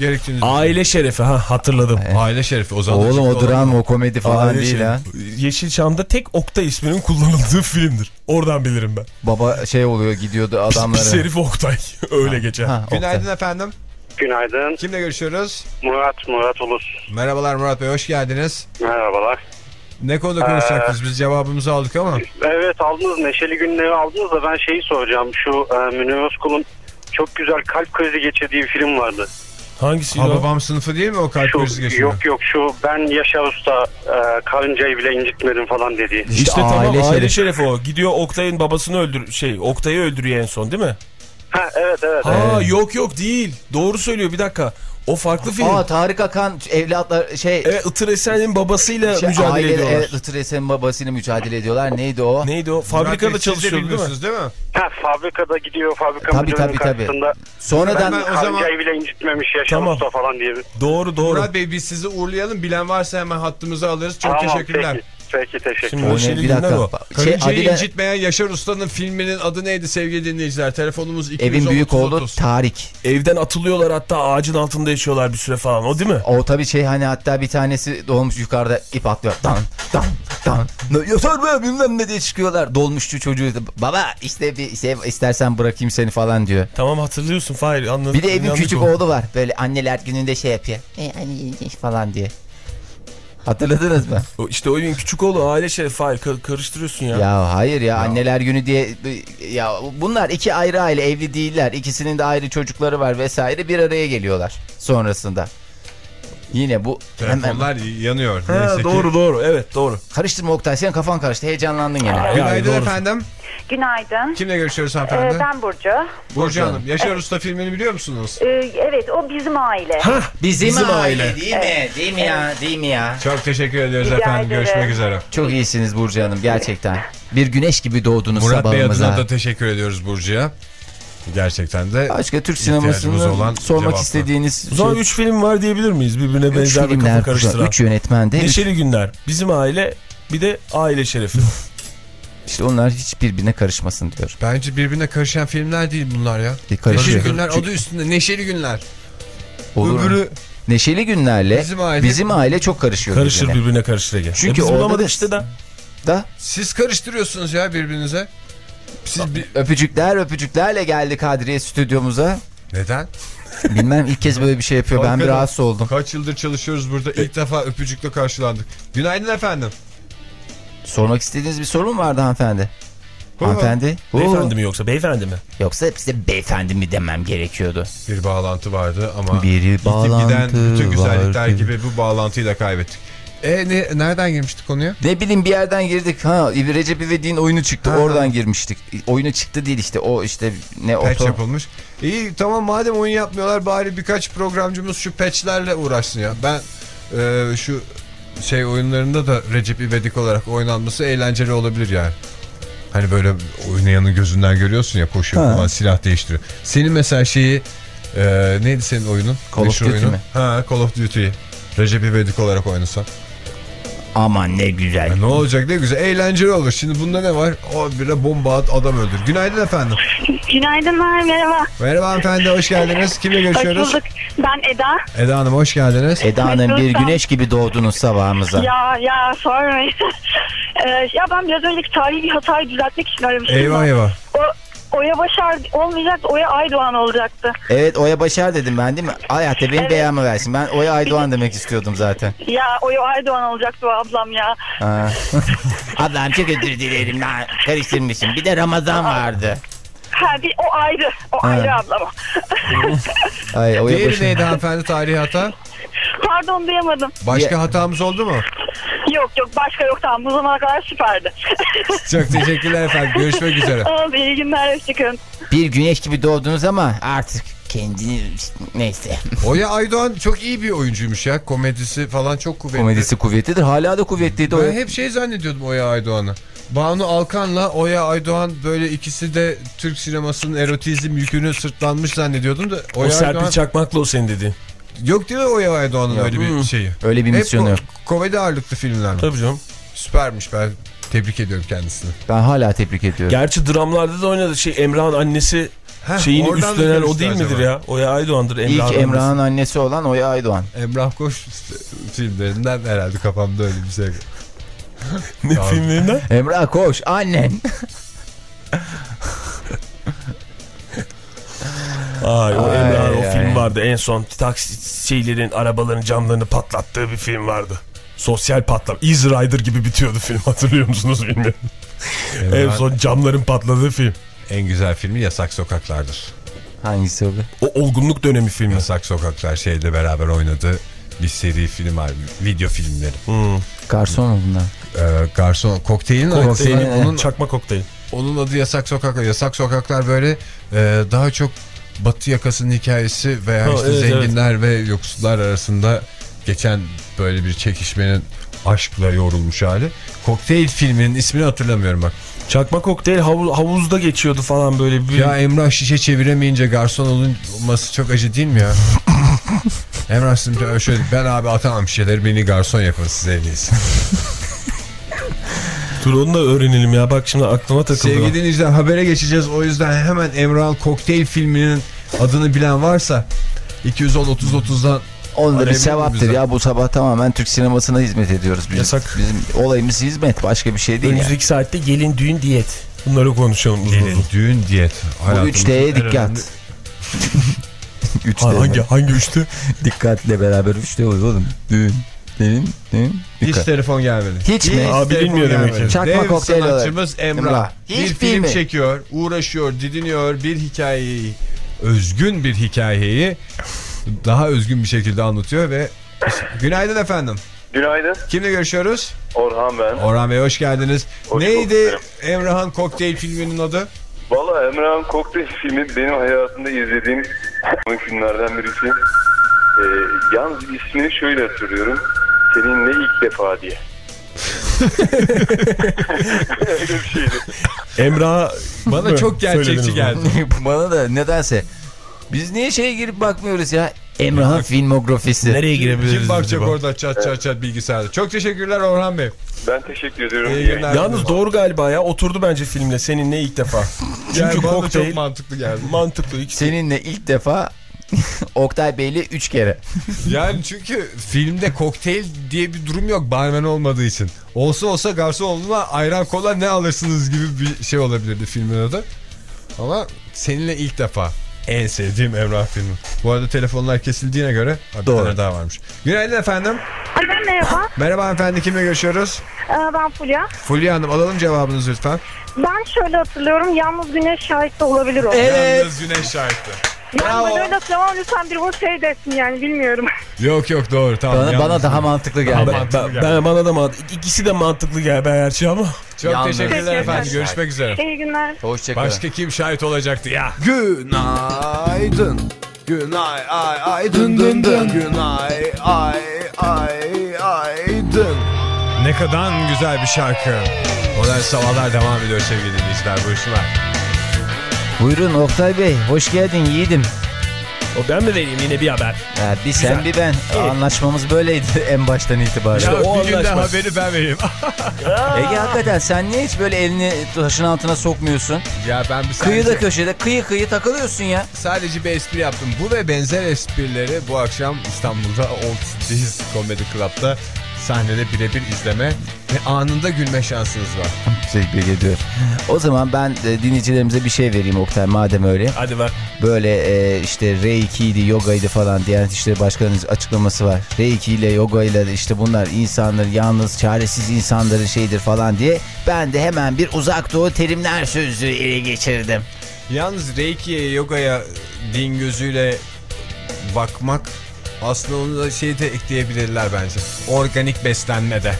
gerektiğini Aile şerefi ha hatırladım. Aile şerefi o zaman. Oğlum o dram o komedi falan Aile değil şerefi. ha. Yeşilçam'da tek Oktay isminin kullanıldığı filmdir. Oradan bilirim ben. Baba şey oluyor gidiyordu Pis adamlara. herif Oktay. Öyle geçer. Ha, Oktay. Günaydın efendim. Günaydın. Kimle görüşüyoruz? Murat, Murat Ulus. Merhabalar Murat Bey hoş geldiniz. Merhabalar. Ne konuda konuşacaktınız? Biz cevabımızı aldık ama. Evet aldınız, neşeli günleri aldınız da ben şeyi soracağım. Şu e, Münir Özkul'un çok güzel kalp krizi geçirdiği bir film vardı. Hangisiydi o? Hababam sınıfı değil mi o kalp Şu, krizi geçiriyor? yok yok şu ben Yaşar Usta e, karıncayı bile incitmedim falan dediği. İşte, İşte tamam aile aile şerefi. şerefi o. Gidiyor Oktay'ın babasını öldür şey Oktay'ı öldürüyor en son değil mi? Ha evet evet. Ha yok yok değil. Doğru söylüyor bir dakika. O farklı film. Aa Tarık Akan evlatlar şey, Evet Itır Esen'in babasıyla şey mücadele aile, ediyorlar. Evet, Itır Esen'in babasıyla mücadele ediyorlar. Neydi o? Neydi o? Fabrikada çalışıyordu değil mi? değil mi? Ha, fabrikada gidiyor fabrika Tabii, tabii, tabii. karşısında. Sonradan Ben- o zaman- bile incitmemiş Yaşar Tamam. Usta falan diye. Doğru doğru. Murat Bey biz sizi uğurlayalım. Bilen varsa hemen hattımızı alırız. Çok Tamam, teşekkürler. Peki, peki teşekkür Şimdi o ne neşeli bir dakika. o. Şey, Adile, incitmeyen Yaşar Usta'nın filminin adı neydi sevgili dinleyiciler? Telefonumuz 210 evin büyük 30 oğlu 30. Tarık. Evden atılıyorlar hatta ağacın altında yaşıyorlar bir süre falan. O değil mi? O tabii şey hani hatta bir tanesi dolmuş yukarıda ip atlıyor. Dan dan dan. Yeter be bilmem ne diye çıkıyorlar. Dolmuşçu çocuğu. Baba işte bir şey istersen bırakayım seni falan diyor. Tamam hatırlıyorsun Fahir anladım. Bir de evin küçük o. oğlu var. Böyle anneler gününde şey yapıyor. E, hani falan diye. Hatırladınız mı? İşte o evin küçük oğlu aile şerefi kar- karıştırıyorsun ya. Ya hayır ya, anneler günü diye ya bunlar iki ayrı aile evli değiller. İkisinin de ayrı çocukları var vesaire bir araya geliyorlar sonrasında. Yine bu hemen Telefonlar yanıyor. Ha, Neyse ki. doğru doğru evet doğru. karıştırma Oktay senin kafan karıştı heyecanlandın gene. Ay, Günaydın doğru. efendim. Günaydın. Kimle görüşüyoruz hanımefendi? Ee, ben Burcu. Burcu Hanım. Yaşar Usta filmini biliyor musunuz? Ee, evet o bizim aile. Bizim, Bizim aile, aile. değil mi? Değil mi ya? Değil mi ya? Çok teşekkür ediyoruz Rica efendim. ederim. Görüşmek üzere. Çok iyisiniz Burcu Hanım gerçekten. Bir güneş gibi doğdunuz Murat Bey sabahımıza. adına da teşekkür ediyoruz Burcu'ya. Gerçekten de Başka Türk sinemasını olan sormak cevaplar. istediğiniz O zaman şey- 3 film var diyebilir miyiz birbirine Üç benzer ve filmler kafa karıştıran. Üç yönetmen de. üç- Neşeli günler. Bizim aile bir de aile şerefi. İşte onlar hiç birbirine karışmasın diyor. Bence birbirine karışan filmler değil bunlar ya. Karışıyor. Neşeli günler adı üstünde. Neşeli günler. Olur? Öbürü Neşeli günlerle Bizim bizim aile- aile, çok karışıyor. Karışır birbirine. birbirine karışır Ege. Çünkü E orada da- işte de. Da siz karıştırıyorsunuz ya birbirinize. Siz bir... öpücükler öpücüklerle geldi Kadriye stüdyomuza. Neden? Bilmem ilk kez böyle bir şey yapıyor. Ben bir rahatsız oldum. Kaç yıldır çalışıyoruz burada. İlk defa öpücükle karşılandık. Günaydın efendim. Sormak istediğiniz bir sorun mu vardı hanımefendi? Hanımefendi? Beyefendi mi yoksa beyefendi mi? Yoksa size beyefendi mi demem gerekiyordu? Bir bağlantı vardı ama Bir bağlantı giden bütün güzellikler vardı. gibi bu bağlantıyı da kaybettik. E ne, nereden girmiştik konuya? Ne bileyim bir yerden girdik. Ha Recep İvedik'in oyunu çıktı. Ha, Oradan ha. girmiştik. Oyunu çıktı değil işte. O işte ne Patch oto. yapılmış. İyi tamam madem oyun yapmıyorlar bari birkaç programcımız şu patchlerle uğraşsın ya. Ben e, şu şey oyunlarında da Recep İvedik olarak oynanması eğlenceli olabilir yani. Hani böyle oynayanın gözünden görüyorsun ya koşuyor Ha. falan silah değiştiriyor. Senin mesela şeyi e, neydi senin oyunun? Call of Meşhur Duty oyunun? mi? Ha Call of Duty'yi. Recep İvedik olarak oynasan. Aman ne güzel. Ya ne olacak ne güzel eğlenceli olur. Şimdi bunda ne var? O bire bomba at adam öldür. Günaydın efendim. Günaydınlar merhaba. Merhaba hanımefendi hoş geldiniz. Kimle Hoş görüşüyoruz? bulduk. Ben Eda. Eda Hanım hoş geldiniz. Eda Hanım bir güneş gibi doğdunuz sabahımıza. Ya ya sormayın. Ee, ya ben biraz önceki tarihi bir hatayı düzeltmek için aramıştım. Eyvah da. eyvah. Oya Başar olmayacaktı. Oya Aydoğan olacaktı. Evet Oya Başar dedim ben değil mi? Hayatta benim Evet. beyanımı versin. Ben Oya Aydoğan demek istiyordum zaten. Ya Oya Aydoğan olacaktı o ablam ya. Ha. Ablam çok özür dilerim. Ben karıştırmışım. Bir de Ramazan vardı. Ha bir o ayrı. O ayrı ablam. o. Ay, Oya Diğeri Başar. neydi hanımefendi tarihi hata? Pardon duyamadım. Başka hatamız oldu mu? Yok yok başka yok tamam bu zamana kadar süperdi. Çok teşekkürler efendim. Görüşmek üzere. Oldu iyi günler hoşçakalın. Bir güneş gibi doğdunuz ama Artık kendini neyse. Oya Aydoğan çok iyi bir oyuncuymuş ya. Komedisi falan çok kuvvetli. komedisi kuvvetlidir. Hala da kuvvetliydi. Ben Oya. hep şey zannediyordum Oya Aydoğan'ı. Banu Alkan'la Oya Aydoğan böyle ikisi de Türk sinemasının erotizm yükünü sırtlanmış zannediyordum da O Oya Serpil Aydoğan... Çakmak'la o senin dediğin. Yok değil mi Oya Aydoğan'ın Ya, öyle bir hmm. şeyi? Öyle bir Hep misyonu yok. komedi ağırlıklı filmler mi? Tabii canım. Süpermiş ben tebrik ediyorum kendisini. Ben hala tebrik ediyorum. Gerçi dramlarda da oynadı. Şey Emrah'ın annesi Heh, şeyini üstlenen o değil midir acaba? ya? Oya Aydoğan'dır. İlk Emrah'ın annesi. Emrah'ın annesi olan Oya Aydoğan. Emrah Koş filmlerinden herhalde kafamda öyle bir şey. Ne filmlerinden? Emrah koş annen. Ay o Ay, Emrah'ın o ay. film vardı. En son taksi şeylerin arabaların camlarını patlattığı bir film vardı. Sosyal patlama. Easy Rider gibi bitiyordu film hatırlıyor musunuz bilmiyorum. en Emrah- son camların patladığı film. En güzel filmi Yasak Sokaklar'dır. Hangisi o be? O olgunluk dönemi filmi. Yasak Sokaklar şeyde beraber oynadığı bir seri film var. Video filmleri. Hmm. Garson mu bunlar? Ee, garson kokteylin Kokteylin, kokteylin evet. onun Çakma kokteyl. onun adı Yasak Sokaklar. Yasak Sokaklar böyle e, daha çok Batı yakasının hikayesi veya Ha, işte evet, zenginler ve yoksullar arasında geçen böyle bir çekişmenin aşkla yoğrulmuş hali. Kokteyl filminin ismini hatırlamıyorum bak. Çakma kokteyl havu- havuzda geçiyordu falan böyle bir... Ya Emrah şişe çeviremeyince garson olması çok acı değil mi ya? Emrah şimdi şöyle ben abi atamam şişeleri beni garson yapın size en iyisi. Dur onu da öğrenelim ya bak şimdi aklıma takıldı. Sevgili dinleyiciler habere geçeceğiz. O yüzden hemen Emrah'ın kokteyl filminin adını bilen varsa 210-30-30'dan Onları Arayabilir sevaptır ya bu sabah tamamen Türk sinemasına hizmet ediyoruz. Biz, Yasak. Bizim olayımız hizmet başka bir şey değil. Yani. Önümüzdeki saatte gelin düğün diyet. Bunları konuşalım uzun uzun. düğün diyet. Bu Hayatımızın 3D'ye en dikkat. önemli- 3D. Ha, hangi, hangi üçtü? Dikkatle beraber 3D oluyor oğlum. Düğün, düğün, düğün. Hiç telefon gelmedi. Hiç mi? Aa, telefon bilinmiyor demek gelmedi. ki. Çakma Dev kokteyl olarak. sanatçımız Emrah. Emrah. Bir Hiç film filmi. çekiyor, uğraşıyor, didiniyor. Bir hikayeyi, özgün bir hikayeyi daha özgün bir şekilde anlatıyor ve Günaydın efendim. Günaydın. Kimle görüşüyoruz? Orhan ben. Orhan Bey hoş geldiniz. Hoş Neydi. Emrah'ın kokteyl filminin adı? Valla Emrah'ın Kokteyl filmi benim hayatımda izlediğim filmlerden birisi. Ee, yalnız ismini şöyle hatırlıyorum. Seninle ilk defa diye. Öyle bir şeydi. Emrah Bana çok gerçekçi geldi. Bana da nedense. Biz niye şeye girip bakmıyoruz ya? Emrah'ın filmografisi. Nereye girebiliriz Kim bakacak acaba? orada çat çat çat bilgisayarda. Çok teşekkürler Orhan Bey. Ben teşekkür ediyorum. İyi günler. Yalnız doğru galiba ya oturdu bence filmle seninle ilk defa. Çünkü Yani bana da kokteyl çok mantıklı geldi. mantıklı. ikisi. Seninle ilk defa Oktay Bey'le 3 kere. Yani çünkü filmde kokteyl diye bir durum yok barmen olmadığı için. Olsa olsa garson olduğuna ayran kola ne alırsınız gibi bir şey olabilirdi filmin adı. Ama seninle ilk defa en sevdiğim Emrah filmi. Bu arada telefonlar kesildiğine göre bir Doğru. tane daha varmış. Günaydın efendim. Alo merhaba. Merhaba efendim kimle görüşüyoruz? Ee, ben Fulya. Fulya Hanım alalım cevabınızı lütfen. Ben şöyle hatırlıyorum. Yalnız güneş şahit olabilir o. Yalnız güneş şahitti. Yani ben öyle hatırlamam. Lütfen bir bu şey desin yani bilmiyorum. Yok yok doğru tamam. Bana, yalnız bana daha mantıklı geldi. Ama- Ben, Mantıklı geldi. ben- bana da mantıklı. İkisi de mantıklı geldi gerçi ama. Çok Yalnız- teşekkürler Teşekkür efendim. ederim. Görüşmek üzere. İyi günler. Hoşçakalın. Başka kim şahit olacaktı ya? Günaydın. Günay ay ay dın dın dın. Günay ay ay ay dın. Ne kadar güzel bir şarkı. Modern Sabahlar devam ediyor sevgili dinleyiciler. Buyursunlar. Buyurun Oktay Bey. Hoş geldin yiğidim. O ben mi vereyim yine bir haber? Ya bir sen bir ben. Anlaşmamız böyleydi en baştan itibaren. Ya o bir günde anlaşma. haberi ben vereyim. Ege hakikaten sen niye hiç böyle elini taşın altına sokmuyorsun? ya ben bir Kıyıda sadece, köşede kıyı kıyı takılıyorsun ya. sadece bir espri yaptım. Bu ve benzer esprileri bu akşam İstanbul'da Old Cities Comedy Club'da sahnede birebir izleme ve anında gülme şansınız var. Teşekkür ediyorum. O zaman ben e, dinleyicilerimize bir şey vereyim Oktay madem öyle. Hadi ver. Böyle e, işte Reiki'ydi, yogaydı falan Diyanet İşleri Başkanı'nın açıklaması var. Reiki ile yoga ile işte bunlar insanlar yalnız çaresiz insanların şeyidir falan diye. Ben de hemen bir uzak doğu terimler sözlüğü ele geçirdim. Yalnız Reiki'ye, yogaya din gözüyle bakmak aslında onu da şey de ekleyebilirler bence. Organik beslenme de.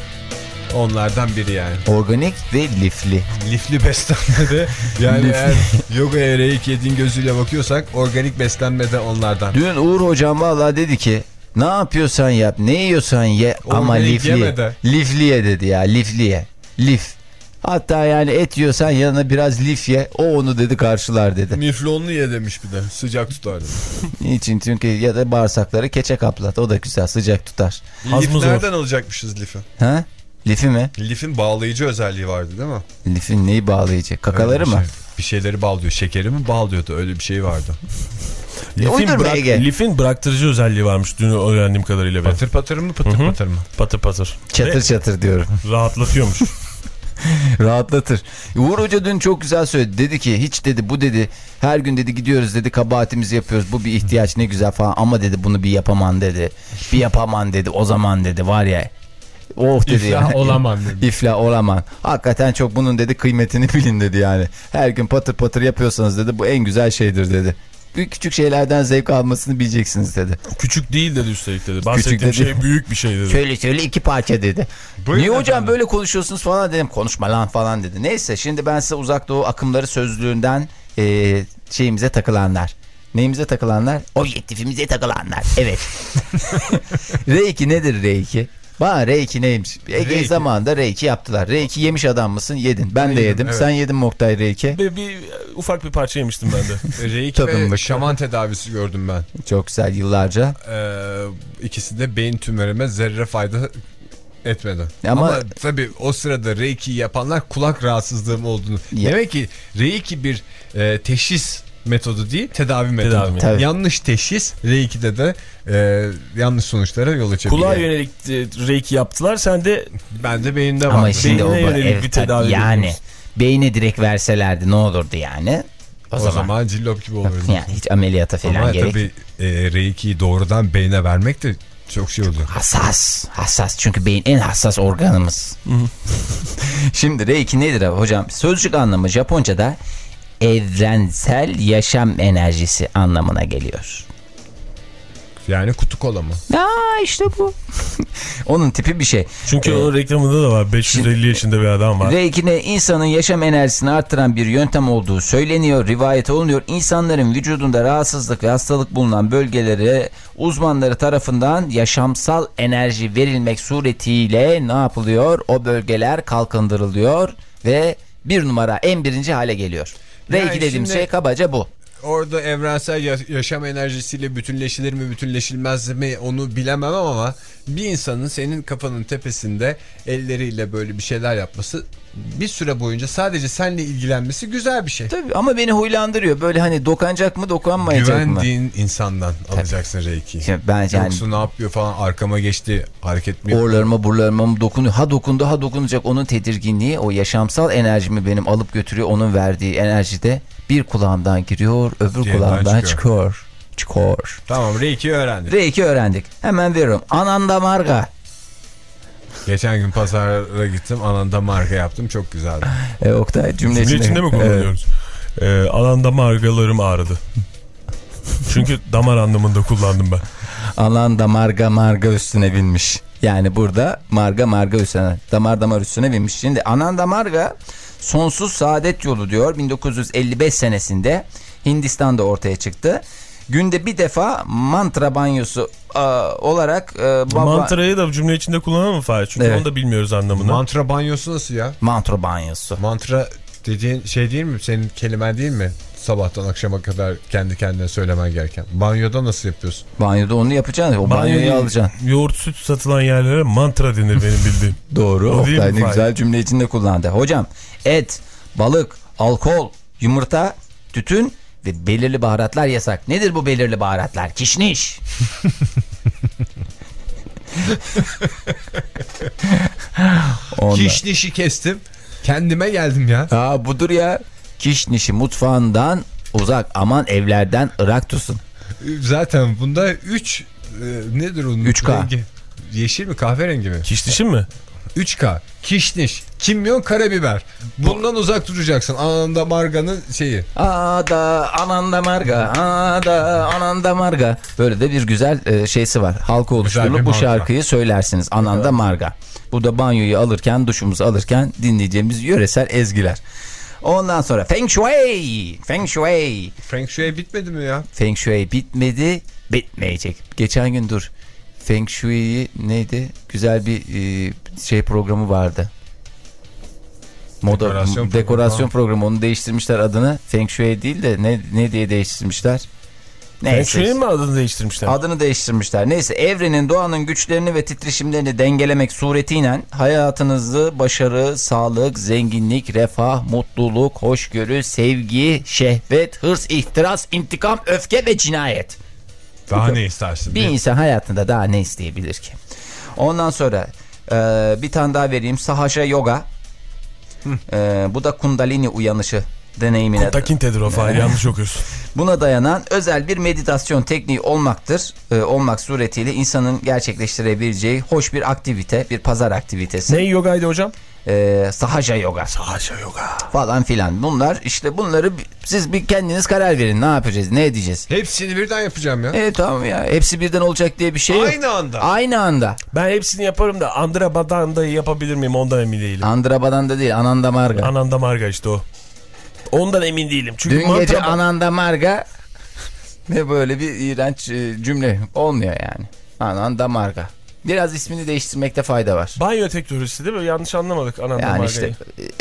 Onlardan biri yani. Organik ve lifli. Lifli beslenmede yani Lifli. eğer yogaya reiki din gözüyle bakıyorsak organik beslenmede onlardan. Dün Uğur hocam vallahi dedi ki ne yapıyorsan yap ne yiyorsan ye ama Organik lifli. yeme de. Lifliye dedi ya lifliye. Lif. Hatta yani et yiyorsan yanına biraz lif ye. O onu dedi karşılar dedi. Miflonlu ye demiş bir de sıcak tutar. Niçin? Çünkü ya da bağırsakları keçe kaplat. O da güzel sıcak tutar. Lif nereden alacakmışız lifi? Ha? Lifi mi? Lifin bağlayıcı özelliği vardı değil mi? Lifin neyi bağlayıcı? Kakaları bir mı? şey. bir şeyleri bağlıyor. Şekeri mi bağlıyordu öyle bir şey vardı. Lifin, bırak- Ege. lifin bıraktırıcı özelliği varmış dün öğrendiğim kadarıyla benim. Patır patır mı pıtır Hı hı. patır mı? Patır patır. Çatır Ve çatır diyorum. rahatlatıyormuş. Rahatlatır. Uğur Hoca dün çok güzel söyledi. Dedi ki hiç dedi bu dedi her gün dedi gidiyoruz dedi kabahatimizi yapıyoruz. Bu bir ihtiyaç ne güzel falan ama dedi bunu bir yapaman dedi. Bir yapaman dedi o zaman dedi var ya. Oh dedi İflah yani. olaman dedi. İflah olaman. Hakikaten çok bunun dedi kıymetini bilin dedi yani. Her gün patır patır yapıyorsanız dedi bu en güzel şeydir dedi. Büyük küçük şeylerden zevk almasını bileceksiniz dedi. Küçük değil dedi üstelik dedi. Bahsettiğim dedi. şey büyük bir şey dedi. Şöyle şöyle iki parça dedi. Buyurun Niye hocam efendim. böyle konuşuyorsunuz falan dedim. Konuşma lan falan dedi. Neyse şimdi ben size uzak doğu akımları sözlüğünden e, şeyimize takılanlar. Neyimize takılanlar? Objektifimize takılanlar. Evet. R2 nedir R2? Bana R2 neymiş? Ege R2. zamanında R2 yaptılar. R2 yemiş adam mısın? Yedin. Ben de yedim, evet. Sen yedin mi Oktay R2? Bir, bir ufak bir parça yemiştim ben de. Reiki ve Tadınmış. şaman tedavisi gördüm ben. Çok güzel yıllarca. Ee, ikisi de beyin tümörüme zerre fayda etmedi. Ama- Ama, tabii o sırada Reiki yapanlar kulak rahatsızlığım olduğunu. Ya. Demek ki Reiki bir e, teşhis metodu değil tedavi metodu. Tedavi metodu. Tabii. Yanlış teşhis Reiki'de de e, yanlış sonuçlara yol açabiliyor. Kulağa yönelik e, reiki yaptılar. Sen de Ben de beyinde var. Ama şimdi o yönelik evet, bir tedavi yani ediyoruz. beyne direkt verselerdi ne olurdu yani? O, o zaman, zaman, cillop gibi olurdu. yani hiç ameliyata falan Ama gerek. tabii e, Reiki'yi doğrudan beyne vermek de çok şey oluyor. Hassas. Hassas çünkü beyin en hassas organımız. Şimdi Reiki nedir abi hocam? Sözcük anlamı Japonca'da evrensel yaşam enerjisi anlamına geliyor. Yani kutu kola mı? Aa işte bu. Onun tipi bir şey. Çünkü Ee, o reklamında da var. 550 yaşında bir adam var. Reiki'ne insanın yaşam enerjisini arttıran bir yöntem olduğu söyleniyor, rivayet olunuyor. İnsanların vücudunda rahatsızlık ve hastalık bulunan bölgelere uzmanları tarafından yaşamsal enerji verilmek suretiyle ne yapılıyor? O bölgeler kalkındırılıyor ve bir numara en birinci hale geliyor. Yani Reiki dediğim şimdi- şey kabaca bu. Orada evrensel ya- yaşam enerjisiyle bütünleşilir mi bütünleşilmez mi onu bilemem ama bir insanın senin kafanın tepesinde elleriyle böyle bir şeyler yapması bir süre boyunca sadece seninle ilgilenmesi güzel bir şey. Tabii ama beni huylandırıyor. Böyle hani dokanacak mı dokanmayacak mı? Güvendiğin insandan alacaksın Reiki'yi. Ben yani Yoksa ne yapıyor falan arkama geçti hareket mi? Orlarıma burlarıma mı dokunuyor? Ha dokundu ha dokunacak onun tedirginliği o yaşamsal enerjimi benim alıp götürüyor. Onun verdiği enerji de bir kulağımdan giriyor öbür Diğerinden kulağımdan çıkıyor. çıkıyor. Çıkıyor. Tamam Reiki öğrendik. R2 öğrendik. Hemen veriyorum. Ananda marga. Geçen gün pazara gittim ananda marka yaptım çok güzeldi. E, Oktay cümle, Cümle içinde mi Evet. kullanıyoruz? Ee, alanda margalarım ağrıdı. Çünkü damar anlamında kullandım ben. Ananda marga marga üstüne binmiş. Yani burada marga marga üstüne damar damar üstüne binmiş. Şimdi Ananda marga sonsuz saadet yolu diyor 1955 senesinde Hindistan'da ortaya çıktı. Günde bir defa mantra banyosu aa, olarak e, baba- Mantrayı da cümle içinde kullanalım mı Fahir? Çünkü Evet. onu da bilmiyoruz anlamını. Mantra banyosu nasıl ya? mantra banyosu. Mantra dediğin şey değil mi? Senin kelimen değil mi? Sabahtan akşama kadar kendi kendine söylemen gereken. Banyoda nasıl yapıyorsun? Banyoda onu yapacaksın. O banyoyu alacaksın. Yoğurt süt satılan yerlere mantra denir benim bildiğim. Doğru. O Oktay ne güzel cümle içinde kullandı. Hocam et, balık, alkol, yumurta, tütün ve belirli baharatlar yasak. Nedir bu belirli baharatlar? Kişniş. Kişnişi kestim. Kendime geldim ya. Aa, budur ya. Kişnişi mutfağından uzak aman evlerden ırak tutsun. Zaten bunda 3 nedir onun 3K. rengi? Yeşil mi kahverengi mi? Kişnişin mi? 3K. Kişniş, kimyon, karabiber. Bundan uzak duracaksın. Anında marganın şeyi. Ada ananda marga, ada ananda marga. Böyle de bir güzel e, şeysi var. Halka oluşturulup bu şarkıyı söylersiniz. Ananda marga. Bu da banyoyu alırken, duşumuzu alırken dinleyeceğimiz yöresel ezgiler. Ondan sonra Feng Shui. Feng Shui. Feng Shui bitmedi mi ya? Feng Shui bitmedi, bitmeyecek. Geçen gün dur. Feng Shui'yi neydi? Güzel bir e, şey programı vardı. Moda Dekorasyon dekorasyon, programı. programı onu değiştirmişler adını. Feng Shui değil de ne ne diye değiştirmişler? Feng Neyse. Shui'nin mi adını değiştirmişler? Adını değiştirmişler. Neyse evrenin doğanın güçlerini ve titreşimlerini dengelemek suretiyle hayatınızı başarı, sağlık, zenginlik, refah, mutluluk, hoşgörü, sevgi, şehvet, hırs, ihtiras, intikam, öfke ve cinayet. Daha ne istersin? Bir insan hayatında daha ne isteyebilir ki? Ondan sonra e, bir tane daha vereyim. Sahaja Yoga. E, bu da Kundalini uyanışı deneyimine. Takintedir o Fahir yanlış okuyorsun. Buna dayanan özel bir meditasyon tekniği olmaktır. E, olmak suretiyle insanın gerçekleştirebileceği hoş bir aktivite, bir pazar aktivitesi. Ne yogaydı hocam? E, sahaja yoga Sahaja yoga. falan filan. Bunlar işte bunları siz bir kendiniz karar verin. Ne yapacağız, ne edeceğiz? Hepsini birden yapacağım ya. Evet tamam ya. Hepsi birden olacak diye bir şey yok. Aynı anda. Aynı anda. Ben hepsini yaparım da Andra Badanda'yı yapabilir miyim ondan emin değilim. Andrabadan da değil, Ananda Marga. Ananda Marga işte o. Ondan emin değilim. Çünkü Dün gece Ananda Marga ne böyle bir iğrenç e, cümle olmuyor yani. Ananda Marga. Biraz ismini değiştirmekte fayda var. Banyo teknolojisi değil mi? Yanlış anlamadık Ananda Yani Marga'yı. işte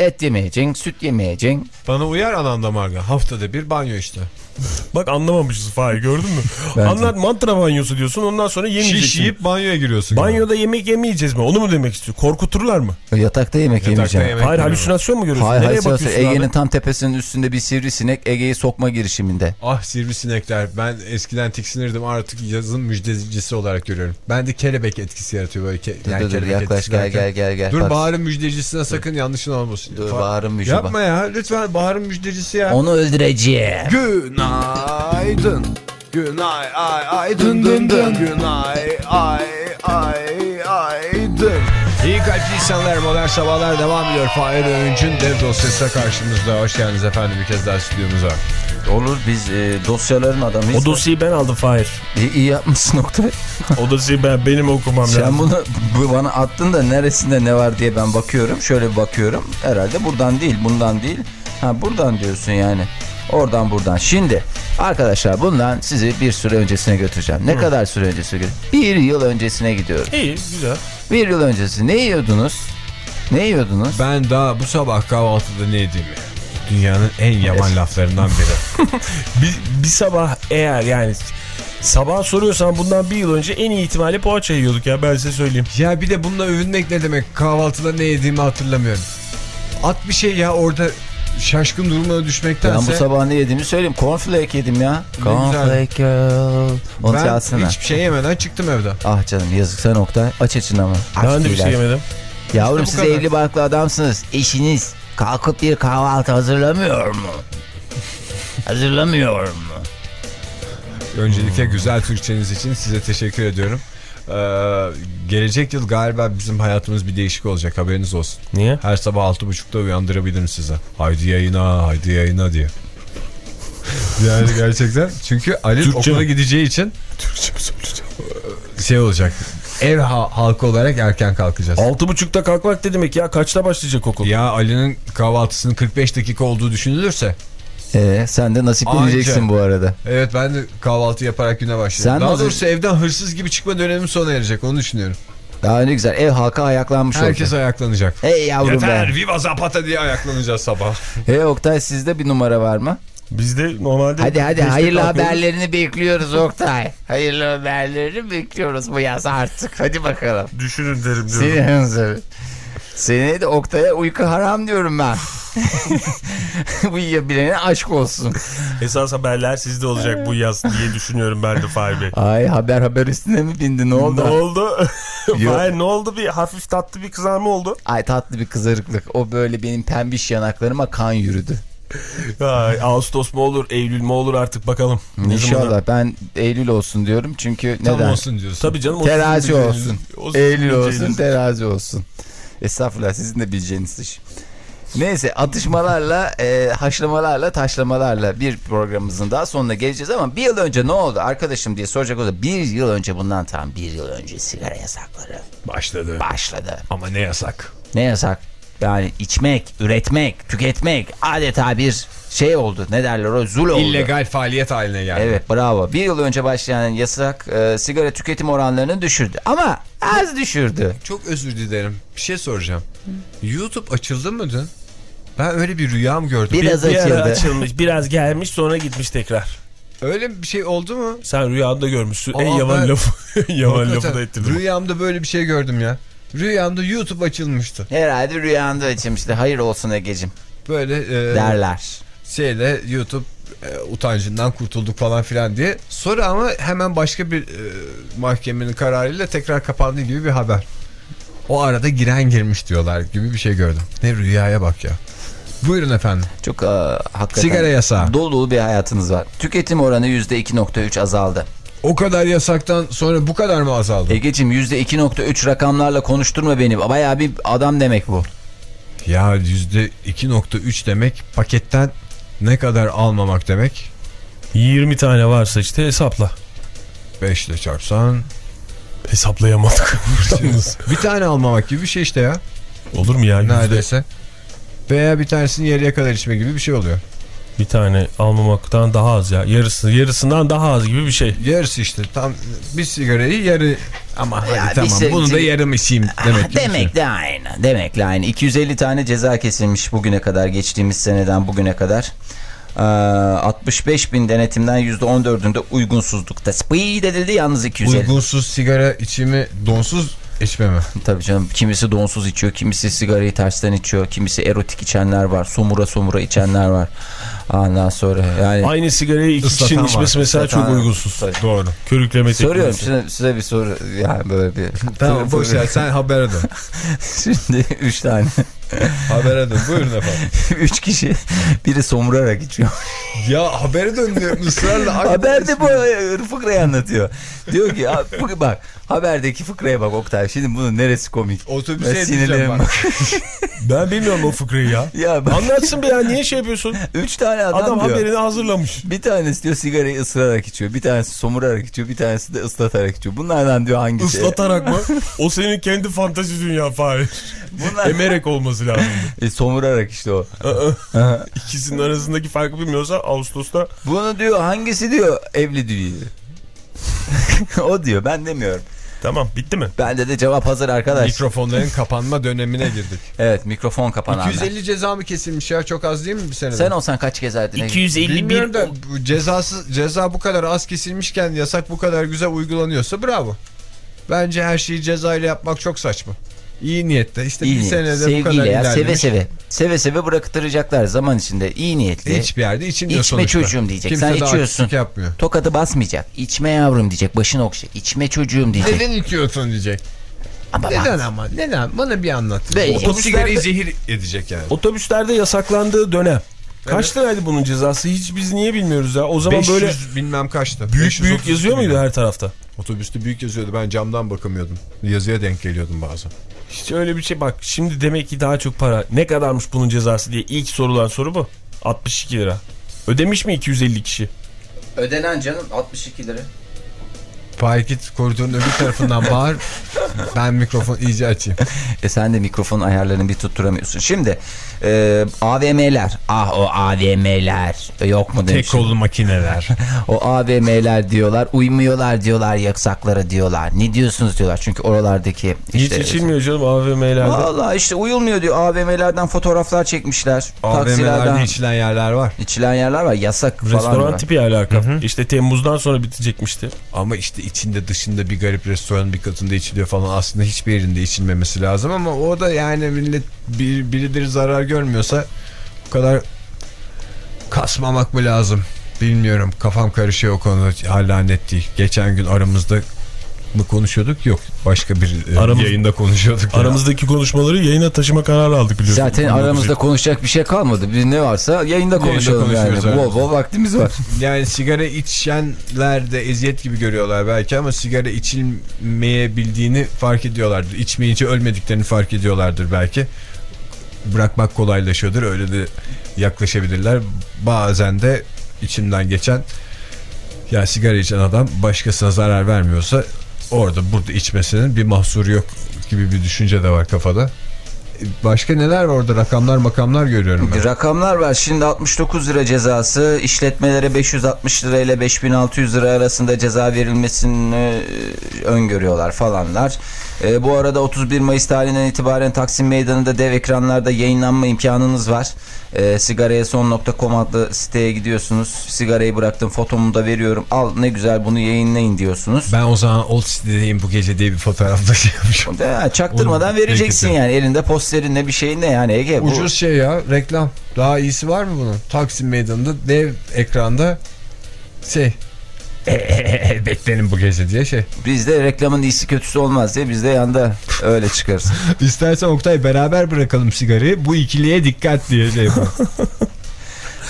et yemeyeceksin, süt yemeyeceksin. Bana uyar ananda marga. Haftada bir banyo işte. Bak anlamamışız Fahir gördün mü? Anlat mantra banyosu diyorsun ondan sonra yemeyeceksin. Şiş yiyip banyoya giriyorsun. Banyoda yemek yemeyeceğiz mi? Onu mu demek istiyor? Korkuturlar mı? Yatakta yemek Yatakta yemeyeceksin. yemek Hayır halüsinasyon mu görüyorsun? Hayır Nereye söylüyorsun. Ege'nin tam tepesinin üstünde bir sivrisinek Ege'yi sokma girişiminde. Ah sivrisinekler. Ben eskiden tiksinirdim artık yazın müjdecisi olarak görüyorum. Ben de kelebek etkisi yaratıyor böyle. Ke Dur yani dur dur kelebek yaklaş gel gel gel gel. Dur Bak, Bahar'ın müjdecisine sakın yanlışın olmasın. Dur Bahar'ın müjde Yapma ya lütfen Bahar'ın müjdecisi ya. Onu öldüreceğim. Günaydın. Günay ay ay dın dın dın. Günay ay ay ay dın. İyi kalpli insanlar modern sabahlar devam ediyor. Fahir Öğünç'ün dev dosyası karşımızda. Hoş geldiniz efendim bir kez daha stüdyomuza. Olur biz e, dosyaların adamıyız. O dosyayı ben aldım Fahir. İyi, iyi yapmışsın Oktay. O dosyayı ben benim okumam lazım. Sen bunu bu bana attın da neresinde ne var diye ben bakıyorum. Şöyle bir bakıyorum. Herhalde buradan değil, bundan değil. Ha buradan diyorsun yani. Oradan buradan. Şimdi arkadaşlar bundan sizi bir süre öncesine götüreceğim. Ne kadar süre öncesine götüreceğim? Bir yıl öncesine gidiyorum. İyi güzel. Bir yıl öncesi ne yiyordunuz? Ne yiyordunuz? Ben daha bu sabah kahvaltıda ne yedim ya? Dünyanın en yaman laflarından biri. Bir, bir sabah eğer yani sabah soruyorsan bundan bir yıl önce en iyi ihtimalle poğaça yiyorduk ya ben size söyleyeyim. ya bir de bununla övünmek ne demek? Kahvaltıda ne yediğimi hatırlamıyorum. At bir şey ya orada şaşkın durumuna düşmektense. Ben bu sabah ne yediğimi söyleyeyim. Cornflake yedim ya. Cornflake girl. Onu ben çalsana. hiçbir şey yemeden çıktım evden. Ah canım yazık sen Oktay. Aç açın ama. Aç Ben de bir şey yemedim. Yavrum İşte siz kadar. evli barklı adamsınız. Eşiniz kalkıp bir kahvaltı hazırlamıyor mu? hazırlamıyor mu? Öncelikle güzel Türkçeniz için size teşekkür ediyorum. Ee, gelecek yıl galiba bizim hayatımız bir değişik olacak haberiniz olsun. Niye? Her sabah 6.30'da uyandırabilirim size. Haydi yayına, haydi yayına diye. yani gerçekten. Çünkü Ali Türkçe okula mi? gideceği için Türkçe mi söyleyeceğim? şey olacak. Ev ha- halkı olarak erken kalkacağız. Altı buçukta kalkmak ne demek ya? Kaçta başlayacak okul? Ya Ali'nin kahvaltısının 45 dakika olduğu düşünülürse. Ee, sen de nasipleneceksin Anca. bu arada. Evet ben de kahvaltı yaparak güne başlayacağım. Sen Daha doğrusu evden hırsız gibi çıkma dönemim sona erecek onu düşünüyorum. Daha ne güzel ev halka ayaklanmış Herkes olacak. ayaklanacak. Hey yavrum Yeter be. Viva Zapata diye ayaklanacağız sabah. Hey Oktay sizde bir numara var mı? Bizde normalde... Hadi hadi hayırlı kalkıyoruz. haberlerini bekliyoruz Oktay. Hayırlı haberlerini bekliyoruz bu yaz artık. Hadi bakalım. Düşünün derim diyorum. Seni. Seneye de Oktay'a uyku haram diyorum ben. Uyuyabilene aşk olsun. Esas haberler sizde olacak bu yaz diye düşünüyorum ben de Fahir Bey. Ay haber haber üstüne mi bindi ne oldu? Ne oldu? Fahir ne oldu? Bir hafif tatlı bir kızarma oldu. Ay tatlı bir kızarıklık. O böyle benim pembiş yanaklarıma kan yürüdü. Ay, Ağustos mu olur, Eylül mü olur artık bakalım. Ne zamana- İnşallah ben Eylül olsun diyorum çünkü Tam neden? olsun diyorsun. Tabii canım. Terazi olsun. olsun. Olsun Eylül olsun terazi olsun. Estağfurullah sizin de bileceğiniz iş. Neyse atışmalarla, e, haşlamalarla, taşlamalarla bir programımızın daha sonuna geleceğiz ama bir yıl önce ne oldu arkadaşım diye soracak olursa bir yıl önce bundan tam bir yıl önce sigara yasakları Başladı. başladı. Ama ne yasak? Ne yasak? Yani içmek, üretmek, tüketmek adeta bir şey oldu. Ne derler o? Zul oldu. İllegal faaliyet haline geldi. Evet bravo. Bir yıl önce başlayan yasak e, sigara tüketim oranlarını düşürdü. Ama az düşürdü. Çok özür dilerim. Bir şey soracağım. YouTube açıldı mı dün? Ben öyle bir rüya mı gördüm? Biraz Bir açıldı. açılmış, biraz gelmiş sonra gitmiş tekrar. Öyle bir şey oldu mu? Sen rüyanda görmüşsün. en Aa, yaman ben- lafı, yaman lafı da ettirdim. Rüyamda böyle bir şey gördüm ya. Rüyamda YouTube açılmıştı. Herhalde rüyanda açılmıştı. Hayır olsun Ege'cim Böyle e, derler. şeyle YouTube e, utancından kurtulduk falan filan diye. Sonra ama hemen başka bir e, mahkemenin kararıyla tekrar kapandığı gibi bir haber. O arada giren girmiş diyorlar gibi bir şey gördüm. Ne rüyaya bak ya. Buyurun efendim. Çok e, hakikaten Sigara yasağı. dolu dolu bir hayatınız var. Tüketim oranı %2.3 azaldı. O kadar yasaktan sonra bu kadar mı azaldı? Ege'cim %2.3 rakamlarla konuşturma beni. Bayağı bir adam demek bu. Ya %2.3 demek paketten ne kadar almamak demek? 20 tane varsa işte hesapla. 5 ile çarpsan Hesaplayamadık. bir tane almamak gibi bir şey işte ya. Olur mu ya? Neredeyse. Veya bir tanesini yarıya kadar içme gibi bir şey oluyor. Bir tane almamaktan daha az ya. Yarısı, yarısından daha az gibi bir şey. Yarısı işte tam bir sigarayı yarı ama hadi Ya tamam şey- bunu da yarım içeyim demek. gibi bir şey. Demek de aynı. Demek de aynı. 250 tane ceza kesilmiş bugüne kadar. Geçtiğimiz seneden bugüne kadar. Ee, 65 bin denetimden %14'ünde uygunsuzlukta. Speed edildi yalnız 250. Uygunsuz sigara içimi donsuz içme mi? Tabii canım kimisi donsuz içiyor, kimisi sigarayı tersten içiyor, kimisi erotik içenler var, somura somura içenler var. Ondan sonra yani Aynı sigarayı iki kişinin var. içmesi mesela çok Islatan- uygunsuz. Tabii. Doğru. Körükleme soruyorum size, size bir soru yani böyle bir Tamam boş ver sen habere dön. Şimdi 3 tane habere dön buyurun efendim. 3 kişi biri somurarak içiyor. Ya habere dön diyorum ısrarla. Haberde bu fıkrayı anlatıyor. Diyor ki "Abi, fıkra- bak haberdeki fıkraya bak Oktay. Şimdi bunun neresi komik? Otobüse Ben edeceğim bak. Ben bilmiyorum o fıkrayı ya. ya bak Anlatsın bir ya niye şey yapıyorsun? 3 tane adam, Adam diyor. haberini hazırlamış. Bir tanesi diyor sigarayı ısırarak içiyor. Bir tanesi somurarak içiyor. Bir tanesi de ıslatarak içiyor. Bunlardan diyor hangisi? Islatarak mı? O senin kendi fantazi dünya Fahir. Bunlar... Emerek olması lazım. E, somurarak işte o. İkisinin arasındaki farkı bilmiyorsa Ağustos'ta Bunu diyor hangisi diyor evli diyor. o diyor ben demiyorum. tamam bitti mi? Bende de cevap hazır arkadaş. Mikrofonların kapanma dönemine girdik. Evet mikrofon kapananlar. 250 ceza mı kesilmiş ya çok az değil mi bir senede? Sen olsan kaç gezerdin? 251 Bilmiyorum da cezası, ceza bu kadar az kesilmişken yasak bu kadar güzel uygulanıyorsa bravo. Bence her şeyi cezayla yapmak çok saçma. İyi niyette işte İyi bir niyet, senede bu sevgiyle kadar ya seve ilerlemiş. seve. Seve seve bıraktıracaklar zaman içinde. iyi niyetli. Hiçbir yerde içilmiyor İçme sonuçta. çocuğum diyecek. Kimse Sen içiyorsun. yapmıyor. Tokadı basmayacak. İçme yavrum diyecek. Başını okşayacak. İçme çocuğum diyecek. Neden içiyorsun diyecek. Ama Neden bak, ama neden bana bir anlat. Ve- O sigarayı zehir edecek yani. Otobüslerde yasaklandığı dönem. Kaç liraydı bunun cezası? Hiç biz niye bilmiyoruz ya? O zaman 500 böyle bilmem kaçtı. büyük 530 büyük yazıyor muydu her tarafta? Otobüste büyük yazıyordu. Ben camdan bakamıyordum. Yazıya denk geliyordum bazen. Hiç öyle bir şey bak. Şimdi demek ki daha çok para. Ne kadarmış bunun cezası diye ilk sorulan soru bu. 62 lira. Ödemiş mi 250 kişi? ödenen canım 62 lira. Fahir git koridorun öbür tarafından bağır. ben mikrofon iyice açayım. E sen de mikrofon ayarlarını bir tutturamıyorsun. Şimdi e, AVM'ler. Ah o AVM'ler. Yok mu demişim. makineler. O AVM'ler diyorlar. Uymuyorlar diyorlar yaksaklara diyorlar. Ne diyorsunuz diyorlar. Çünkü oralardaki Hiç işte... içilmiyor canım AVM'lerde. Valla işte uyulmuyor diyor. AVM'lerden fotoğraflar çekmişler. AVM'lerde içilen yerler var. İçilen yerler var. Yasak falan. Restoran tipi alaka. İşte Temmuz'dan sonra bitecekmişti. Ama işte içinde dışında bir garip restoranın bir katında içiliyor falan. Aslında hiçbir yerinde içilmemesi lazım ama o da yani millet bir, birileri zarar görmüyorsa bu kadar kasmamak mı lazım? Bilmiyorum. Kafam karışıyor o konuda. Hala net değil. Geçen gün aramızda mı konuşuyorduk? Yok. Başka bir e, Aramız- yayında konuşuyorduk. ya. Aramızdaki konuşmaları yayına taşıma kararı aldık biliyorsun. Zaten aramızda konuşacak bir şey kalmadı. Bir ne varsa yayında konuşalım yani. konuşuyoruz, evet. Bol bol vaktimiz var. Yani sigara içenler de eziyet gibi görüyorlar belki ama sigara içilmeyebildiğini fark ediyorlardır. İçmeyince ölmediklerini fark ediyorlardır belki. Bırakmak kolaylaşıyordur. Öyle de yaklaşabilirler. Bazen de içinden geçen ya sigara içen adam başkasına zarar vermiyorsa orada burada içmesinin bir mahsuru yok gibi bir düşünce de var kafada. başka neler var orada rakamlar makamlar görüyorum ben. Rakamlar var. Şimdi 69 lira cezası, işletmelere 560 lira ile 5600 lira arasında ceza verilmesini e, öngörüyorlar falanlar. E, bu arada 31 Mayıs tarihinden itibaren Taksim Meydanı'nda dev ekranlarda yayınlanma imkanınız var. E, sigaraya.com adlı siteye gidiyorsunuz. Sigarayı bıraktım fotomu da veriyorum. Al ne güzel bunu yayınlayın diyorsunuz. Ben o zaman Old City'deyim bu gece diye bir fotoğrafta şey yapmışım. Ya, çaktırmadan Oğlum, vereceksin peki yani. Elinde posterinle bir şeyinle yani Ege. Bu... Ucuz şey ya reklam. Daha iyisi var mı bunun? Taksim Meydanı'nda dev ekranda şey beklenin bu gece diye şey. Bizde reklamın iyisi kötüsü olmaz diye biz de yanda öyle çıkarız. İstersen Oktay beraber bırakalım sigarayı. Bu ikiliye dikkat diye şey yapalım.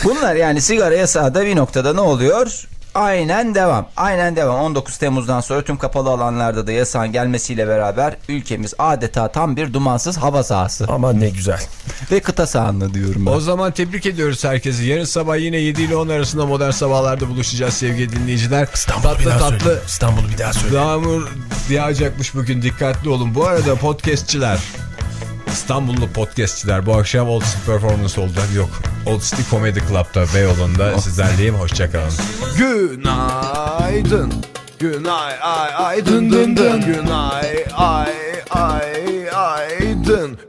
Bunlar yani sigara yasağı da bir noktada ne oluyor? Aynen devam. Aynen devam. 19 Temmuz'dan sonra tüm kapalı alanlarda da yasağın gelmesiyle beraber ülkemiz adeta tam bir dumansız hava sahası. Aman ne güzel. Ve kıta sahanlığı diyorum ben. o zaman tebrik ediyoruz herkesi. Yarın sabah yine 7 ile 10 arasında modern sabahlarda buluşacağız sevgili dinleyiciler. tatlı tatlı İstanbul'u bir daha söyle. Yağmur yağacakmış bugün dikkatli olun. Bu arada podcastçiler İstanbullu podcastçiler bu akşam Old City Performance olacak. Yok. Old City Comedy Club'da Beyoğlu'nda sizlerleyim. Hoşçakalın. Günaydın. Günay ay ay dın dın dın. Günay ay ay ay dın.